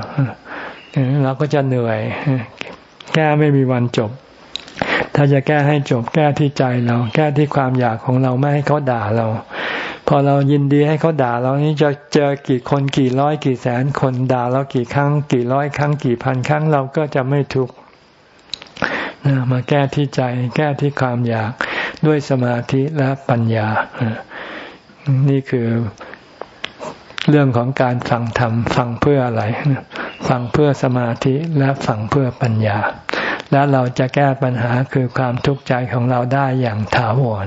เราก็จะเหนื่อย แก้ไม่มีวันจบ ถ้าจะแก้ให้จบแก้ที่ใจเรา แก้ที่ความอยากของเราไม่ให้เขาด่าเรา พอเรายินดีให้เขาด่าเรานี่จะเจอกี่คนกี่ร้อยกี่แสนคนด่าเรากี่ครั้ง กี่ร้อยครั้งกี่พันครั้งเราก็จะไม่ทุกข์มาแก้ที่ใจ แก้ที่ความอยากด้วยสมาธิและปัญญา นี่คือเรื่องของการฟังธรรมฟังเพื่ออะไร ฟังเพื่อสมาธิและฟังเพื่อปัญญา แล้วเราจะแก้ปัญหาคือความทุกข์ใจของเราได้อย่างถาวร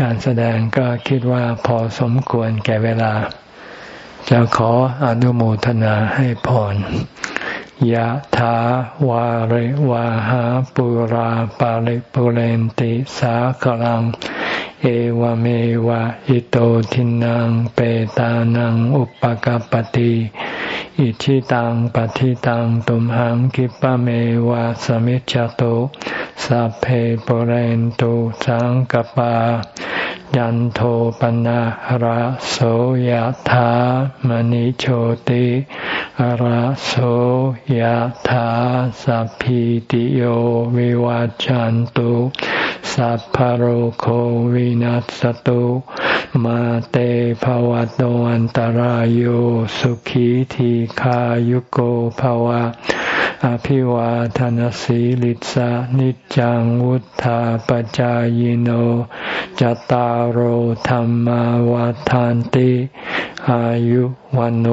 การแสดงก็คิดว่าพอสมควรแก่เวลา จะขออนุโมทนาให้พรยะถาวาริวาหาปุราปาริปุเรนติสาคลัง เอวเมวะอิโตทินังเปตานังอุปกปติอิชิตังปฏิตังตุมหังคิปะเมวะสมิจจตุสัพเพปเรนตุสังกปา ยันโทปนะระโสยธามณิโชติระโสยธาสัพพิติโยวิวัจจันตุ สัพพโรโควินัสตุมาเตภวัตวันตารโยสุขีทีขายุโกภวะ อภิวาทานสีลิสานิจังวุธาปจายโนจตารโหธรรมวาทานติ อายุวันโอ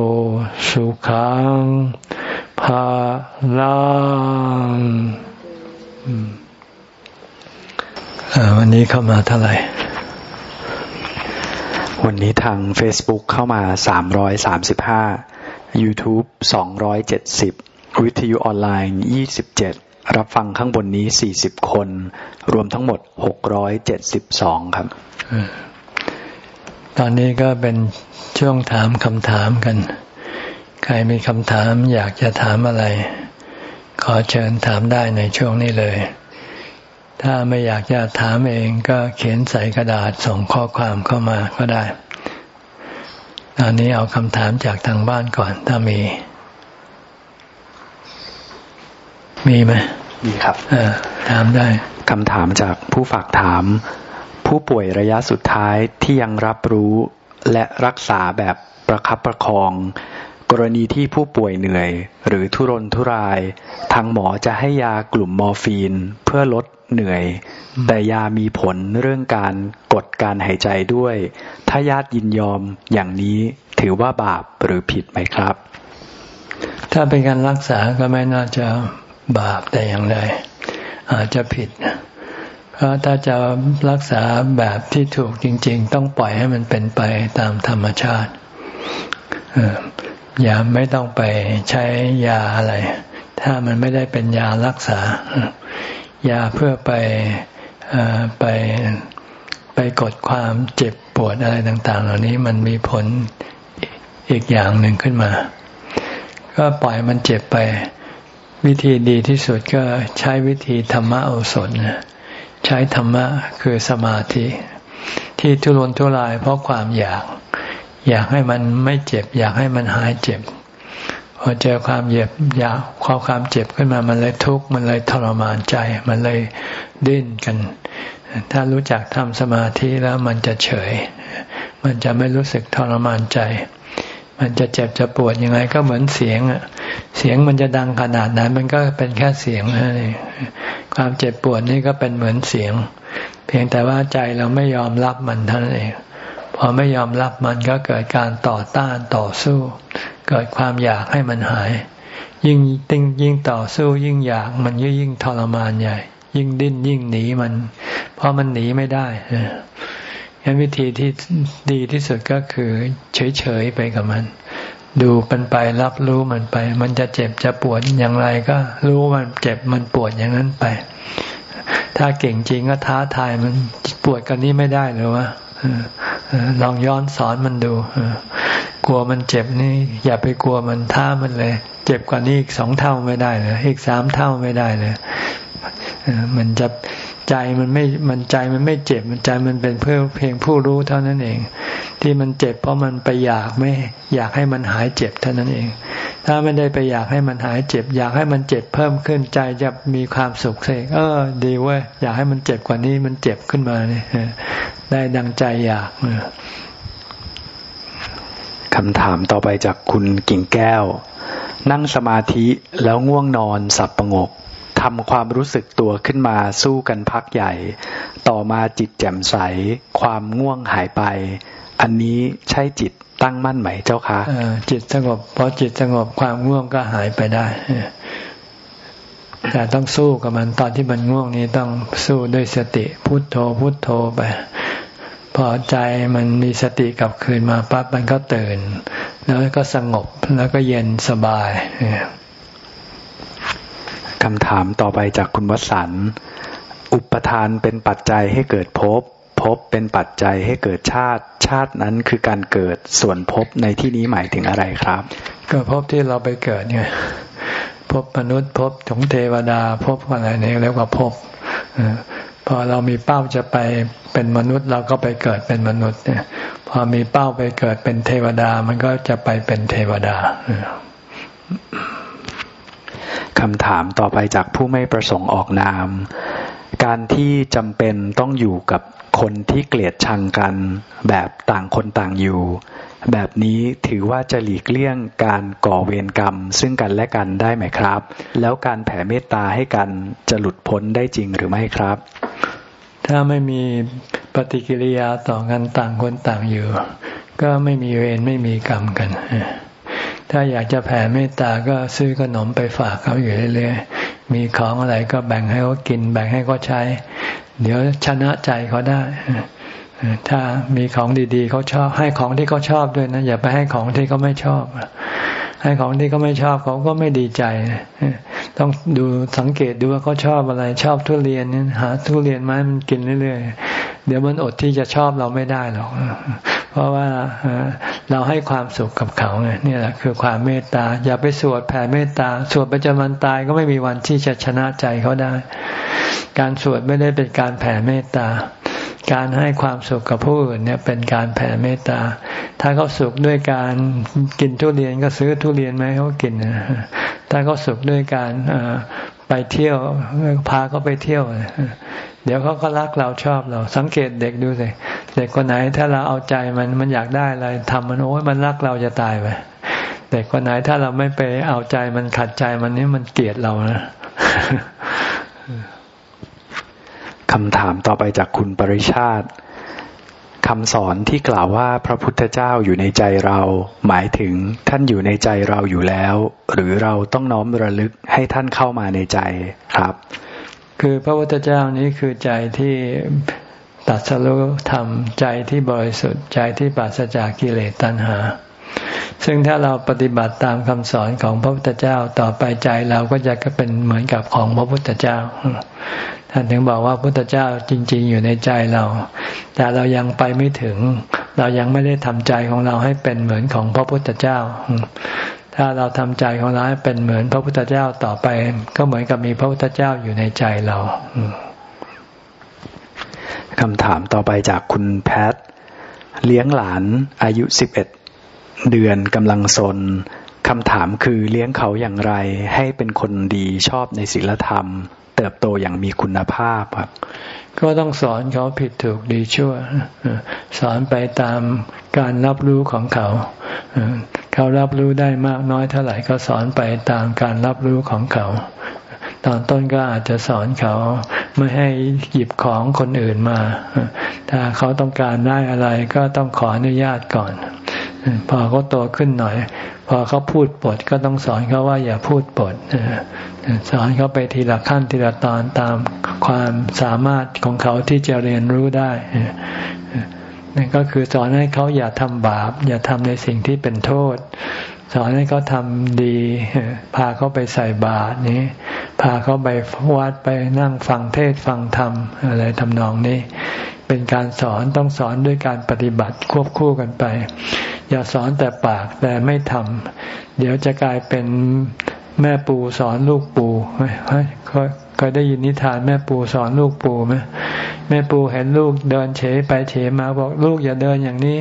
สุขังภาลัง วันนี้เข้ามาเท่าไหร่ วันนี้ทาง Facebook เข้ามา 335 YouTube 270 วิทยุออนไลน์ 27 รับฟังข้างบนนี้ 40 คน รวมทั้งหมด 672 ครับ ตอนนี้ก็เป็นช่วงถามคำถามกัน ใครมีคำถามอยากจะถามอะไร ขอเชิญถามได้ในช่วงนี้เลย ถ้าไม่อยากจะถามเองก็เขียนใส่กระดาษส่งข้อความเข้ามาก็ได้ ตอนนี้เอาคำถามจากทางบ้านก่อน ถ้ามี มีไหมมีครับถามได้คำถามจากผู้ฝากถาม ผู้ป่วยระยะสุดท้ายที่ยังรับรู้และรักษาแบบประคับประคอง กรณีที่ผู้ป่วยเหนื่อย หรือทุรนทุราย ทางหมอจะให้ยากลุ่มมอร์ฟีน เพื่อลด เหนื่อย แต่ยามีผลเรื่องการกดการหายใจด้วย ถ้าญาติยินยอมอย่างนี้ถือว่าบาปหรือผิดไหมครับ ถ้าเป็นการรักษาก็ไม่น่าจะบาปแต่อย่างใดอาจจะผิด เพราะถ้าจะรักษาแบบที่ถูกจริง ๆ ต้องปล่อยให้มันเป็นไปตามธรรมชาติอย่าไม่ต้องไปใช้ยาอะไร ถ้ามันไม่ได้เป็นยารักษา ยาเพื่อไปไปไปกดความเจ็บปวดอะไรต่าง ๆ เหล่านี้มันมีผลอีกอย่างหนึ่งขึ้นมา ก็ปล่อยมันเจ็บไป วิธีดีที่สุดก็ใช้วิธีธรรมะโอสถใช้ธรรมะคือสมาธิ ที่ทุรนทุรายเพราะความอยาก อยากให้มันไม่เจ็บ อยากให้มันหายเจ็บ พอเจอความเย็บยาความความเจ็บขึ้นมามันเลยทุกข์มันเลยทรมานใจ มันเลยดิ้นกัน ถ้ารู้จักทำสมาธิแล้วมันจะเฉย มันจะไม่รู้สึกทรมานใจ มันจะเจ็บจะปวดยังไงก็เหมือนเสียงอะเสียงมันจะดังขนาดนั้นมันก็เป็นแค่เสียงนั่นเองความเจ็บปวดนี่ก็เป็นเหมือนเสียง เพียงแต่ว่าใจเราไม่ยอมรับมันเท่านั้นเองพอไม่ยอมรับมันก็เกิดการต่อต้านต่อสู้ เกิดความอยากให้มันหาย ยิ่งติ้งยิ่งต่อสู้ยิ่งอยากมันยิ่งยิ่งทรมานใหญ่ ยิ่งดิ้นยิ่งหนีมัน เพราะมันหนีไม่ได้งั้นวิธีที่ดีที่สุดก็คือเฉยๆไปกับมัน ดูมันไปรับรู้มันไป มันจะเจ็บจะปวดอย่างไรก็รู้มันเจ็บมันปวดอย่างนั้นไป ถ้าเก่งจริงก็ท้าทายมันปวดกันนี้ไม่ได้หรือวะลองย้อนสอนมันดู กลัวมันเจ็บนี่ อย่าไปกลัวมันท่ามันเลย เจ็บกว่านี้อีกสองเท่าไม่ได้เลยอีกสามเท่าไม่ได้เลยมันจะใจมันไม่มันใจมันไม่เจ็บมันใจมันเป็นเพื่อเพียงผู้รู้เท่านั้นเอง ที่มันเจ็บเพราะมันไปอยากไม่ อยากให้มันหายเจ็บเท่านั้นเอง ถ้าไม่ได้ไปอยากให้มันหายเจ็บ อยากให้มันเจ็บเพิ่มขึ้นใจจะมีความสุขเองเออ ดีเว้ยอยากให้มันเจ็บกว่านี้มันเจ็บขึ้นมาเนี่ยได้ดังใจอยาก คำถามต่อไปจากคุณกิ่งแก้ว นั่งสมาธิแล้วง่วงนอนสับประงกทำความรู้สึกตัวขึ้นมาสู้กันพักใหญ่ ต่อมาจิตแจ่มใส ความง่วงหายไป อันนี้ใช่จิตตั้งมั่นไหมเจ้าคะจิตสงบพอจิตสงบความง่วงก็หายไปได้แต่ต้องสู้กับมันตอนที่มันง่วงนี้ต้องสู้ด้วยสติพุโทโธพุโทโธไป พอใจมันมีสติกลับคืนมาปั๊บมันก็ตื่น แล้วก็สงบแล้วก็เย็นสบายคำถามต่อไปจากคุณวสันอุปทานเป็นปัจจัยให้เกิดภพภพเป็นปัจจัยให้เกิดชาติ ชาตินั้นคือการเกิดส่วนภพในที่นี้หมายถึงอะไรครับ ก็ภพที่เราไปเกิดไงภพมนุษย์ภพของเทวดาภพอะไรนี่เรียกว่าภพ พอเรามีเป้าจะไปเป็นมนุษย์เราก็ไปเกิดเป็นมนุษย์เนี่ย พอมีเป้าไปเกิดเป็นเทวดามันก็จะไปเป็นเทวดาคำถามต่อไปจากผู้ไม่ประสงค์ออกนาม การที่จำเป็นต้องอยู่กับคนที่เกลียดชังกันแบบต่างคนต่างอยู่ แบบนี้ถือว่าจะหลีกเลี่ยงการก่อเวรกรรม ซึ่งกันและกันได้ไหมครับ แล้วการแผ่เมตตาให้กันจะหลุดพ้นได้จริงหรือไม่ครับ ถ้าไม่มีปฏิกิริยาต่อกันต่างคนต่างอยู่ ก็ไม่มีเวรไม่มีกรรมกันถ้าอยากจะแผ่เมตตาก็ซื้อขนมไปฝากเขาอยู่เรื่อยๆ มีของอะไรก็แบ่งให้เขากิน แบ่งให้เขาใช้ เดี๋ยวชนะใจเขาได้ ถ้ามีของดีๆเขาชอบให้ของที่เขาชอบด้วยนะอย่าไปให้ของที่เขาไม่ชอบ ให้ของที่เขาไม่ชอบเขาก็ไม่ดีใจ ต้องดูสังเกตดูว่าเขาชอบอะไร ชอบทุเรียนหาทุเรียนมามันกินเรื่อยๆเดี๋ยวมันอดที่จะชอบเราไม่ได้หรอกเพราะว่าเราให้ความสุขกับเขาไงนี่แหละคือความเมตตา อย่าไปสวดแผ่เมตตาสวดไปจนวันตายก็ไม่มีวันที่จะชนะใจเขาได้ การสวดไม่ได้เป็นการแผ่เมตตา การให้ความสุขกับผู้อื่นเนี่ยเป็นการแผ่เมตตา ถ้าเขาสุขด้วยการกินทุเรียนก็ซื้อทุเรียนไหมเขากิน ถ้าเขาสุขด้วยการไปเที่ยวพาเขาไปเที่ยว เดี๋ยวเขาก็รักเราชอบเรา สังเกตเด็กดูสิเด็กคนไหนถ้าเราเอาใจมันมันอยากได้อะไรทำมันโอ้ยมันรักเราจะตายไปเด็กคนไหนถ้าเราไม่ไปเอาใจมันขัดใจมันนี่มันเกลียดเรานะำถามต่อไปจากคุณปริชาติคำสอนที่กล่าวว่าพระพุทธเจ้าอยู่ในใจเรา หมายถึงท่านอยู่ในใจเราอยู่แล้ว หรือเราต้องน้อมระลึกให้ท่านเข้ามาในใจครับ คือพระพุทธเจ้านี้คือใจที่ตัดสรุธรรมใจที่บริสุทธิ์ใจที่ปราศจากกิเลสตัณหา ซึ่งถ้าเราปฏิบัติตามคำสอนของพระพุทธเจ้าต่อไปใจเราก็จะเป็นเหมือนกับของพระพุทธเจ้า ท่านถึงบอกว่าพุทธเจ้าจริง ๆ อยู่ในใจเรา แต่เรายังไปไม่ถึง เรายังไม่ได้ทำใจของเราให้เป็นเหมือนของพระพุทธเจ้า ถ้าเราทำใจของเราให้เป็นเหมือนพระพุทธเจ้าต่อไป ก็เหมือนกับมีพระพุทธเจ้าอยู่ในใจเราคำถามต่อไปจากคุณแพท เลี้ยงหลานอายุสิบเอ็ดเดือนกำลังสนคำถามคือเลี้ยงเขาอย่างไรให้เป็นคนดีชอบในศีลธรรม เติบโตอย่างมีคุณภาพครับ ก็ต้องสอนเขาผิดถูกดีชั่ว สอนไปตามการรับรู้ของเขา เขารับรู้ได้มากน้อยเท่าไหร่ก็สอนไปตามการรับรู้ของเขา ตอนต้นก็อาจจะสอนเขาไม่ให้หยิบของคนอื่นมา ถ้าเขาต้องการได้อะไรก็ต้องขออนุญาตก่อน พอเขาโตขึ้นหน่อย พอเขาพูดปดก็ต้องสอนเขาว่าอย่าพูดปดสอนเขาไปทีละขั้นทีละตอนตามความสามารถของเขาที่จะเรียนรู้ได้นั่นก็คือสอนให้เขาอย่าทำบาป อย่าทำในสิ่งที่เป็นโทษ สอนให้เขาทำดี พาเขาไปใส่บาตรนี้ พาเขาไปวัดไปนั่งฟังเทศฟังธรรมอะไรทำนองนี้ เป็นการสอนต้องสอนด้วยการปฏิบัติควบคู่กันไป อย่าสอนแต่ปากแต่ไม่ทำเดี๋ยวจะกลายเป็นแม่ปูสอนลูกปู เคยได้ยินนิทานแม่ปูสอนลูกปูไหมแม่ปูเห็นลูกเดินเฉยไปเฉยมาบอกลูกอย่าเดินอย่างนี้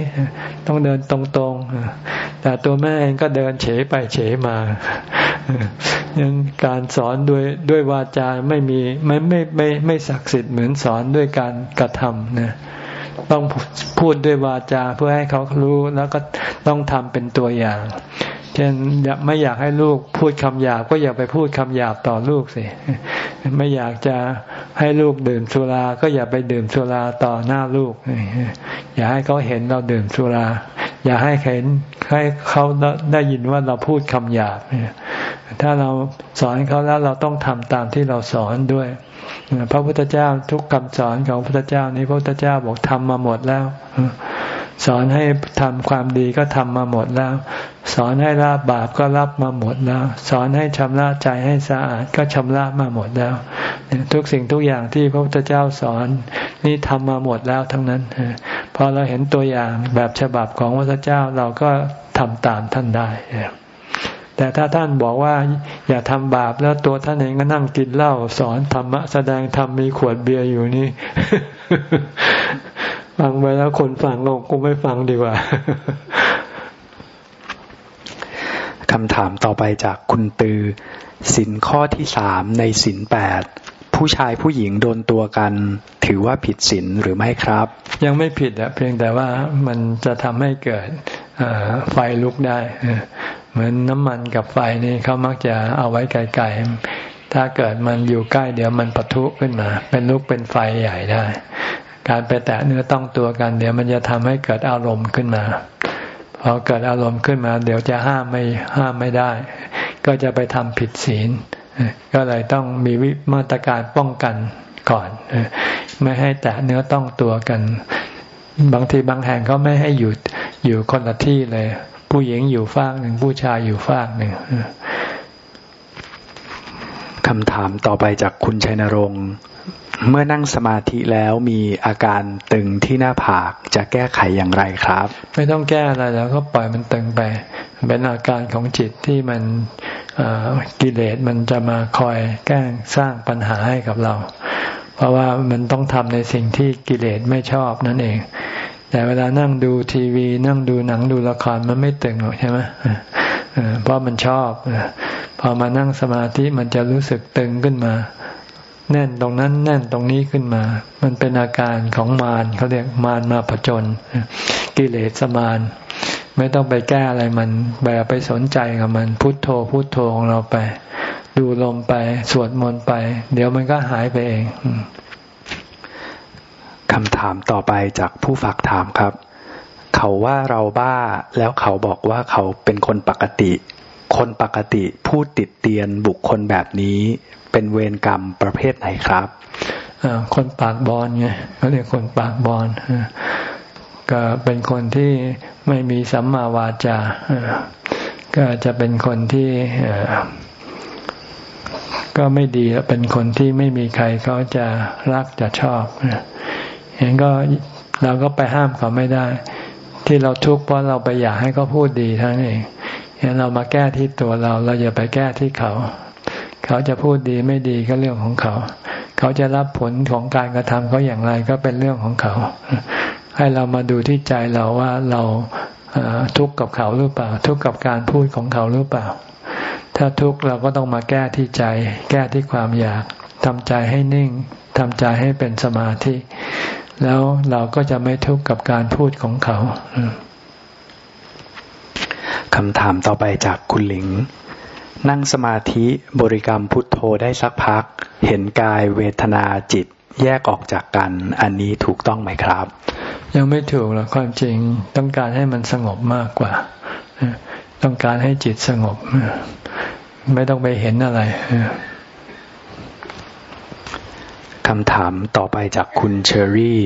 ต้องเดินตรงๆแต่ตัวแม่เองก็เดินเฉยไปเฉยมายังการสอนด้วยด้วยวาจาไม่มีไม่ไม่ไม่ไม่ศักดิ์สิทธิ์เหมือนสอนด้วยการกระทำนะต้องพูดด้วยวาจาเพื่อให้เขารู้แล้วก็ต้องทำเป็นตัวอย่าง เช่นไม่อยากให้ลูกพูดคำหยาบก็อย่าไปพูดคำหยาบต่อลูกสิ ไม่อยากจะให้ลูกดื่มสุรา ก็อย่าไปดื่มสุราต่อหน้าลูก อย่าให้เขาเห็นเราดื่มสุรา อย่าให้เห็นให้เขาได้ยินว่าเราพูดคำหยาบ ถ้าเราสอนเขาแล้วเราต้องทำตามที่เราสอนด้วย พระพุทธเจ้าทุกคำสอนของพระพุทธเจ้านี้พระพุทธเจ้าบอกทำมาหมดแล้ว สอนให้ทำความดีก็ทำมาหมดแล้ว สอนให้ละบาปก็รับมาหมดแล้ว สอนให้ชำระใจให้สะอาดก็ชำระมาหมดแล้ว ทุกสิ่งทุกอย่างที่พระพุทธเจ้าสอนนี่ทำมาหมดแล้วทั้งนั้นพอเราเห็นตัวอย่างแบบฉบับของพระพุทธเจ้าเราก็ทำตามท่านได้แต่ถ้าท่านบอกว่าอย่าทำบาปแล้วตัวท่านเองก็นั่งกินเหล้าสอนธรรมะแสดงธรรมมีขวดเบียร์อยู่นี่ ฟังไปแล้วคนฟังลงกูไม่ฟังดีกว่าคำถามต่อไปจากคุณตือสินข้อที่สามในสินแปดผู้ชายผู้หญิงโดนตัวกัน ถือว่าผิดสินหรือไม่ครับ ยังไม่ผิดอะเพียงแต่ว่ามันจะทำให้เกิดไฟลุกได้ เหมือนน้ำมันกับไฟนี่เขามักจะเอาไว้ไกลๆถ้าเกิดมันอยู่ใกล้เดี๋ยวมันปะทุขึ้นมา เป็นลุกเป็นไฟใหญ่ได้ การไปแตะเนื้อต้องตัวกัน เดี๋ยวมันจะทำให้เกิดอารมณ์ขึ้นมาพอเกิดอารมณ์ขึ้นมา เดี๋ยวจะห้ามไม่ห้ามไม่ได้ ก็จะไปทำผิดศีล ก็เลยต้องมีวิมาตรการป้องกันก่อน ไม่ให้แตะเนื้อต้องตัวกัน บางทีบางแห่งก็ไม่ให้หยุดอยู่คนละที่เลย ผู้หญิงอยู่ฝากหนึ่งผู้ชายอยู่ฝากหนึ่งคำถามต่อไปจากคุณชัยนรงค์ เมื่อนั่งสมาธิแล้วมีอาการตึงที่หน้าผากจะแก้ไขอย่างไรครับ ไม่ต้องแก้อะไรแล้วก็ปล่อยมันตึงไป เป็นอาการของจิตที่มันกิเลสมันจะมาคอยแกล้งสร้างปัญหาให้กับเรา เพราะว่ามันต้องทำในสิ่งที่กิเลสไม่ชอบนั่นเอง แต่เวลานั่งดูทีวี นั่งดูหนังดูละครมันไม่ตึงหรอกใช่ไหมเพราะมันชอบพอมานั่งสมาธิมันจะรู้สึกตึงขึ้นมา แน่นตรงนั้นแน่นตรงนี้ขึ้นมา มันเป็นอาการของมารเขาเรียกมารมาผจญกิเลสมารไม่ต้องไปแก้อะไรมันแบบไปสนใจกับมัน พุโทโธพุโทโธของเราไป ดูลมไปสวดมนต์ไป เดี๋ยวมันก็หายไปเองคำถามต่อไปจากผู้ฝากถามครับ เขาว่าเราบ้าแล้วเขาบอกว่าเขาเป็นคนปกติ คนปกติพูดติดเตียนบุคคลแบบนี้ เป็นเวรกรรมประเภทไหนครับคนปากบอลไงเขาเรียกคนปากบอลก็เป็นคนที่ไม่มีสัมมาวาจา ก็จะเป็นคนที่ก็ไม่ดีเป็นคนที่ไม่มีใครเขาจะรักจะชอบเห็นก็เราก็ไปห้ามเขาไม่ได้ ที่เราทุกข์เพราะเราไปอยากให้เขาพูดดีทั้งเองเห็นเรามาแก้ที่ตัวเรา เราอย่าไปแก้ที่เขา เขาจะพูดดีไม่ดีก็เรื่องของเขา เขาจะรับผลของการกระทำเขาอย่างไรก็เป็นเรื่องของเขา ให้เรามาดูที่ใจเราว่าเราทุกข์กับเขาหรือเปล่า ทุกข์กับการพูดของเขาหรือเปล่า ถ้าทุกข์เราก็ต้องมาแก้ที่ใจ แก้ที่ความอยากทำใจให้นิ่งทำใจให้เป็นสมาธิ แล้วเราก็จะไม่ทุกข์กับการพูดของเขาคำถามต่อไปจากคุณหลิง นั่งสมาธิบริกรรมพุทโธได้สักพัก เห็นกายเวทนาจิตแยกออกจากกัน อันนี้ถูกต้องไหมครับ ยังไม่ถูกหรอกความจริงต้องการให้มันสงบมากกว่า ต้องการให้จิตสงบ ไม่ต้องไปเห็นอะไรคำถามต่อไปจากคุณเชอรี่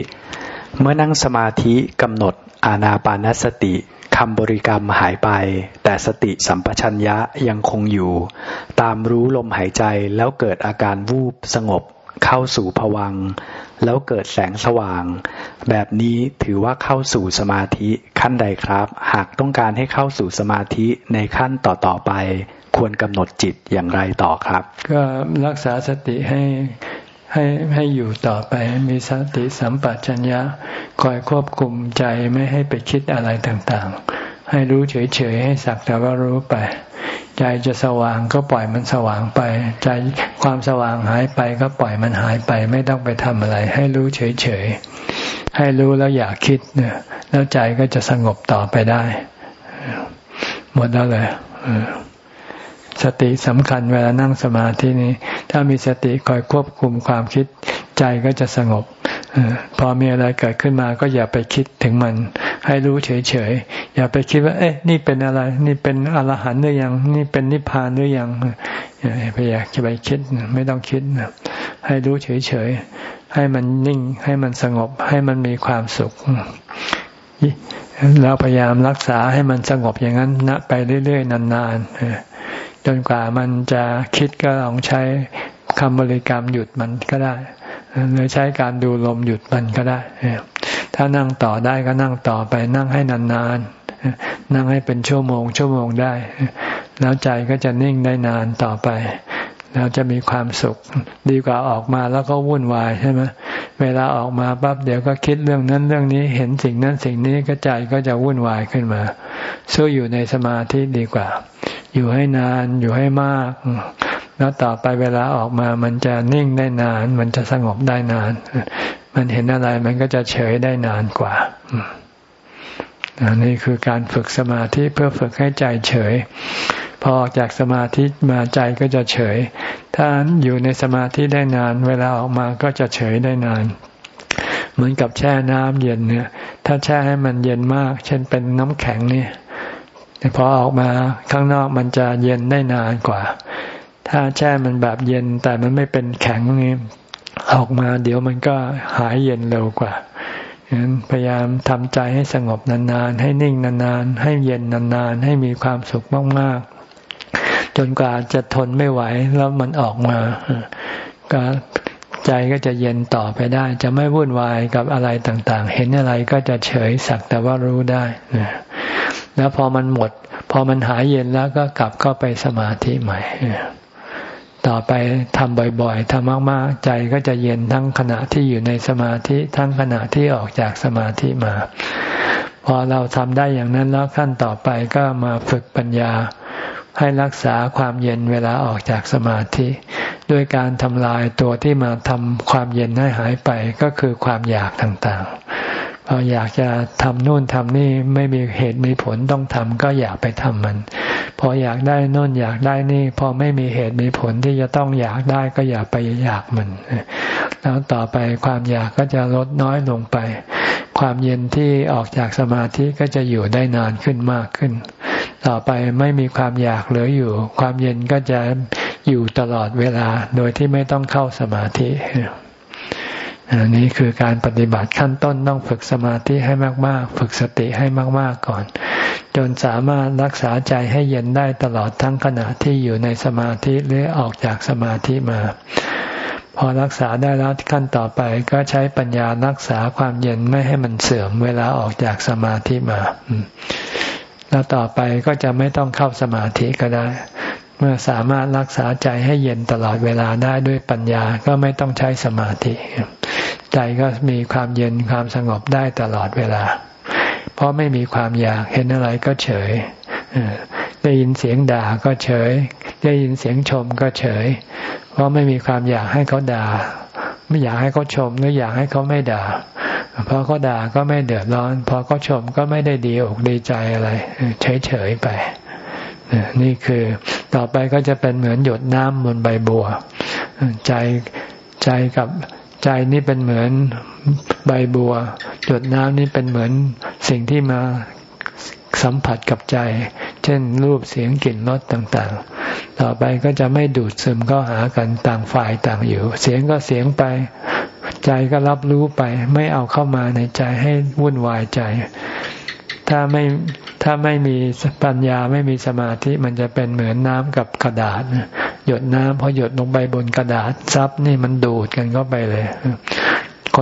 เมื่อนั่งสมาธิกำหนดอานาปานสติ คำบริกรรมหายไป แต่สติสัมปชัญญะยังคงอยู่ ตามรู้ลมหายใจแล้วเกิดอาการวูบสงบเข้าสู่ผวัง แล้วเกิดแสงสว่าง แบบนี้ถือว่าเข้าสู่สมาธิขั้นใดครับ หากต้องการให้เข้าสู่สมาธิในขั้นต่อๆไป ควรกำหนดจิตอย่างไรต่อครับ ก็รักษาสติให้ ให้ให้อยู่ต่อไปมีสติสัมปชัญญะ คอยควบคุมใจไม่ให้ไปคิดอะไรต่างๆ ให้รู้เฉยๆให้สักแต่ว่ารู้ไป ใจจะสว่างก็ปล่อยมันสว่างไป ใจความสว่างหายไปก็ปล่อยมันหายไป ไม่ต้องไปทำอะไร ให้รู้เฉยๆให้รู้แล้วอย่าคิดเนี่ยแล้วใจก็จะสงบต่อไปได้ หมดแล้วเลย สติสำคัญเวลานั่งสมาธินี้ ถ้ามีสติคอยควบคุมความคิดใจก็จะสงบพอมีอะไรเกิดขึ้นมาก็อย่าไปคิดถึงมัน ให้รู้เฉยๆ อย่าไปคิดว่า เอ๊ะ นี่เป็นอะไร นี่เป็นอรหันต์หรือยัง นี่เป็นนิพพานหรือยังอย่าไปอยากจะไปคิดไม่ต้องคิดให้รู้เฉยๆ ให้มันนิ่ง ให้มันสงบ ให้มันมีความสุขเราพยายามรักษาให้มันสงบอย่างนั้นนะไปเรื่อยๆนานๆ จนกว่ามันจะคิดก็ลองใช้คำบริกรรมหยุดมันก็ได้หรือใช้การดูลมหยุดมันก็ได้ ถ้านั่งต่อได้ก็นั่งต่อไปนั่งให้นานๆ นั่งให้เป็นชั่วโมงชั่วโมงได้ แล้วใจก็จะนิ่งได้นานต่อไป แล้วจะมีความสุขดีกว่าออกมาแล้วก็วุ่นวายใช่ไหมเวลาออกมาปั๊บเดี๋ยวก็คิดเรื่องนั้นเรื่องนี้เห็นสิ่งนั้นสิ่งนี้ก็ใจก็จะวุ่นวายขึ้นมาสู้อยู่ในสมาธิดีกว่า อยู่ให้นานอยู่ให้มาก แล้วต่อไปเวลาออกมามันจะนิ่งได้นาน มันจะสงบได้นาน มันเห็นอะไรมันก็จะเฉยได้นานกว่าอันี่คือการฝึกสมาธิเพื่อฝึกให้ใจเฉย พอออกจากสมาธิมาใจก็จะเฉย ถ้าอยู่ในสมาธิได้นาน เวลาออกมาก็จะเฉยได้นาน เหมือนกับแช่น้ำเย็นเนี่ย ถ้าแช่ให้มันเย็นมาก เช่นเป็นน้ำแข็งนี่พอออกมาข้างนอกมันจะเย็นได้นานกว่า ถ้าแช่มันแบบเย็นแต่มันไม่เป็นแข็งนี่ออกมาเดี๋ยวมันก็หายเย็นเร็วกว่าฉะนั้นพยายามทำใจให้สงบนานๆ ให้นิ่งนานๆ ให้เย็นนานๆ ให้มีความสุขมากๆ นกว่าจะทนไม่ไหวแล้วมันออกมาก็ใจก็จะเย็นต่อไปได้ จะไม่วุ่นวายกับอะไรต่างๆ เห็นอะไรก็จะเฉยสักแต่ว่ารู้ได้แล้วพอมันหมด พอมันหายเย็นแล้วก็กลับเข้าไปสมาธิใหม่ต่อไปทำบ่อยๆทำมากๆ ใจก็จะเย็นทั้งขณะที่อยู่ในสมาธิ ทั้งขณะที่ออกจากสมาธิมา พอเราทำได้อย่างนั้นแล้วขั้นต่อไปก็มาฝึกปัญญา ให้รักษาความเย็นเวลาออกจากสมาธิ ด้วยการทำลายตัวที่มาทำความเย็นให้หายไปก็คือความอยากต่างๆพออยากจะทำนู่นทำนี่ไม่มีเหตุมีผลต้องทำก็อยากไปทำมัน พออยากได้นู่นอยากได้นี่ พอไม่มีเหตุมีผลที่จะต้องอยากได้ก็อย่าไปอยากมัน แล้วต่อไปความอยากก็จะลดน้อยลงไป ความเย็นที่ออกจากสมาธิก็จะอยู่ได้นานขึ้นมากขึ้น ต่อไปไม่มีความอยากเหลืออยู่ ความเย็นก็จะอยู่ตลอดเวลาโดยที่ไม่ต้องเข้าสมาธิอันนี้คือการปฏิบัติขั้นต้นต้องฝึกสมาธิให้มาก ๆ ฝึกสติให้มาก ๆ ก่อน จนสามารถรักษาใจให้เย็นได้ตลอดทั้งขณะที่อยู่ในสมาธิหรือออกจากสมาธิมา พอรักษาได้แล้วขั้นต่อไปก็ใช้ปัญญารักษาความเย็นไม่ให้มันเสื่อมเวลาออกจากสมาธิมา แล้วต่อไปก็จะไม่ต้องเข้าสมาธิก็ได้ เมื่อสามารถรักษาใจให้เย็นตลอดเวลาได้ด้วยปัญญาก็ไม่ต้องใช้สมาธิ ใจก็มีความเย็นความสงบได้ตลอดเวลา เพราะไม่มีความอยากเห็นอะไรก็เฉยได้ยินเสียงด่าก็เฉย ได้ยินเสียงชมก็เฉย เพราะไม่มีความอยากให้เขาด่า ไม่อยากให้เขาชมหรืออยากให้เขาไม่ด่า พอเขาด่าก็ไม่เดือดร้อน พอเขาชมก็ไม่ได้ดีอกดีใจอะไร เฉยๆไป นี่คือต่อไปก็จะเป็นเหมือนหยดน้ำบนใบบัว ใจใจกับใจนี่เป็นเหมือนใบบัว หยดน้ำนี่เป็นเหมือนสิ่งที่มาสัมผัสกับใจ เช่นรูปเสียงกลิ่นรสต่างๆ ต่อไปก็จะไม่ดูดซึมเข้าหากันต่างฝ่ายต่างอยู่ เสียงก็เสียงไป ใจก็รับรู้ไป ไม่เอาเข้ามาในใจให้วุ่นวายใจ ถ้าไม่ถ้าไม่มีปัญญาไม่มีสมาธิมันจะเป็นเหมือนน้ำกับกระดาษหยดน้ำพอหยดลงไปบนกระดาษซับนี่มันดูดกันเข้าไปเลย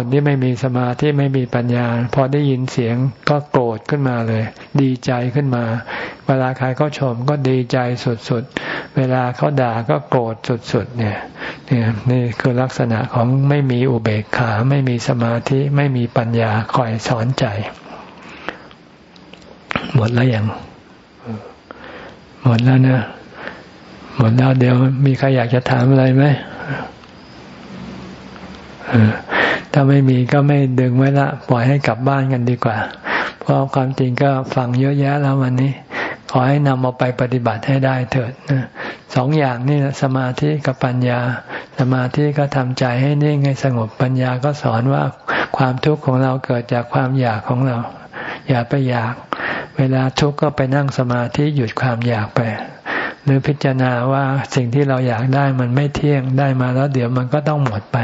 คนที่ไม่มีสมาธิไม่มีปัญญา พอได้ยินเสียงก็โกรธขึ้นมาเลย ดีใจขึ้นมา เวลาใครเขาชมก็ดีใจสุดๆ เวลาเขาด่าก็โกรธสุดๆเนี่ยเนี่ยนี่คือลักษณะของไม่มีอุเบกขา ไม่มีสมาธิไม่มีปัญญาคอยสอนใจ หมดแล้วยังหมดแล้วนะหมดแล้วเดี๋ยวมีใครอยากจะถามอะไรไหม ถ้าไม่มีก็ไม่ดึงไว้ละ ปล่อยให้กลับบ้านกันดีกว่า เพราะความจริงก็ฟังเยอะแยะแล้ววันนี้ ขอให้นำเอาไปปฏิบัติให้ได้เถิดสองอย่างนี่สมาธิกับปัญญา สมาธิก็ทำใจให้นิ่งให้สงบปัญญาก็สอนว่าความทุกข์ของเราเกิดจากความอยากของเรา อย่าไปอยาก เวลาทุกข์ก็ไปนั่งสมาธิหยุดความอยากไป หรือพิจารณาว่าสิ่งที่เราอยากได้มันไม่เที่ยงได้มาแล้วเดี๋ยวมันก็ต้องหมดไป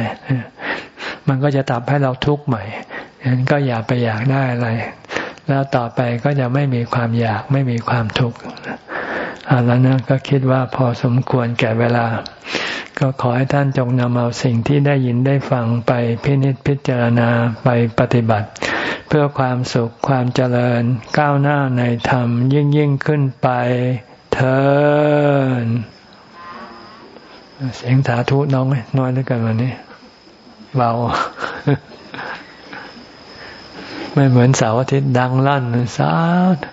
มันก็จะตับให้เราทุกข์ใหม่ฉะนั้นก็อย่าไปอยากได้อะไร แล้วต่อไปก็จะไม่มีความอยากไม่มีความทุกข์เอาแล้วนะก็คิดว่าพอสมควรแก่เวลา ก็ขอให้ท่านจงนำเอาสิ่งที่ได้ยินได้ฟังไปพินิจพิจารณาไปปฏิบัติ เพื่อความสุขความเจริญก้าวหน้าในธรรมยิ่งยิ่งขึ้นไป เทินเสียงสาธุน้องน้อยด้วยกันวันนี้เบาไม่เหมือนเสาร์อาทิตย์ดังลั่นสาธุ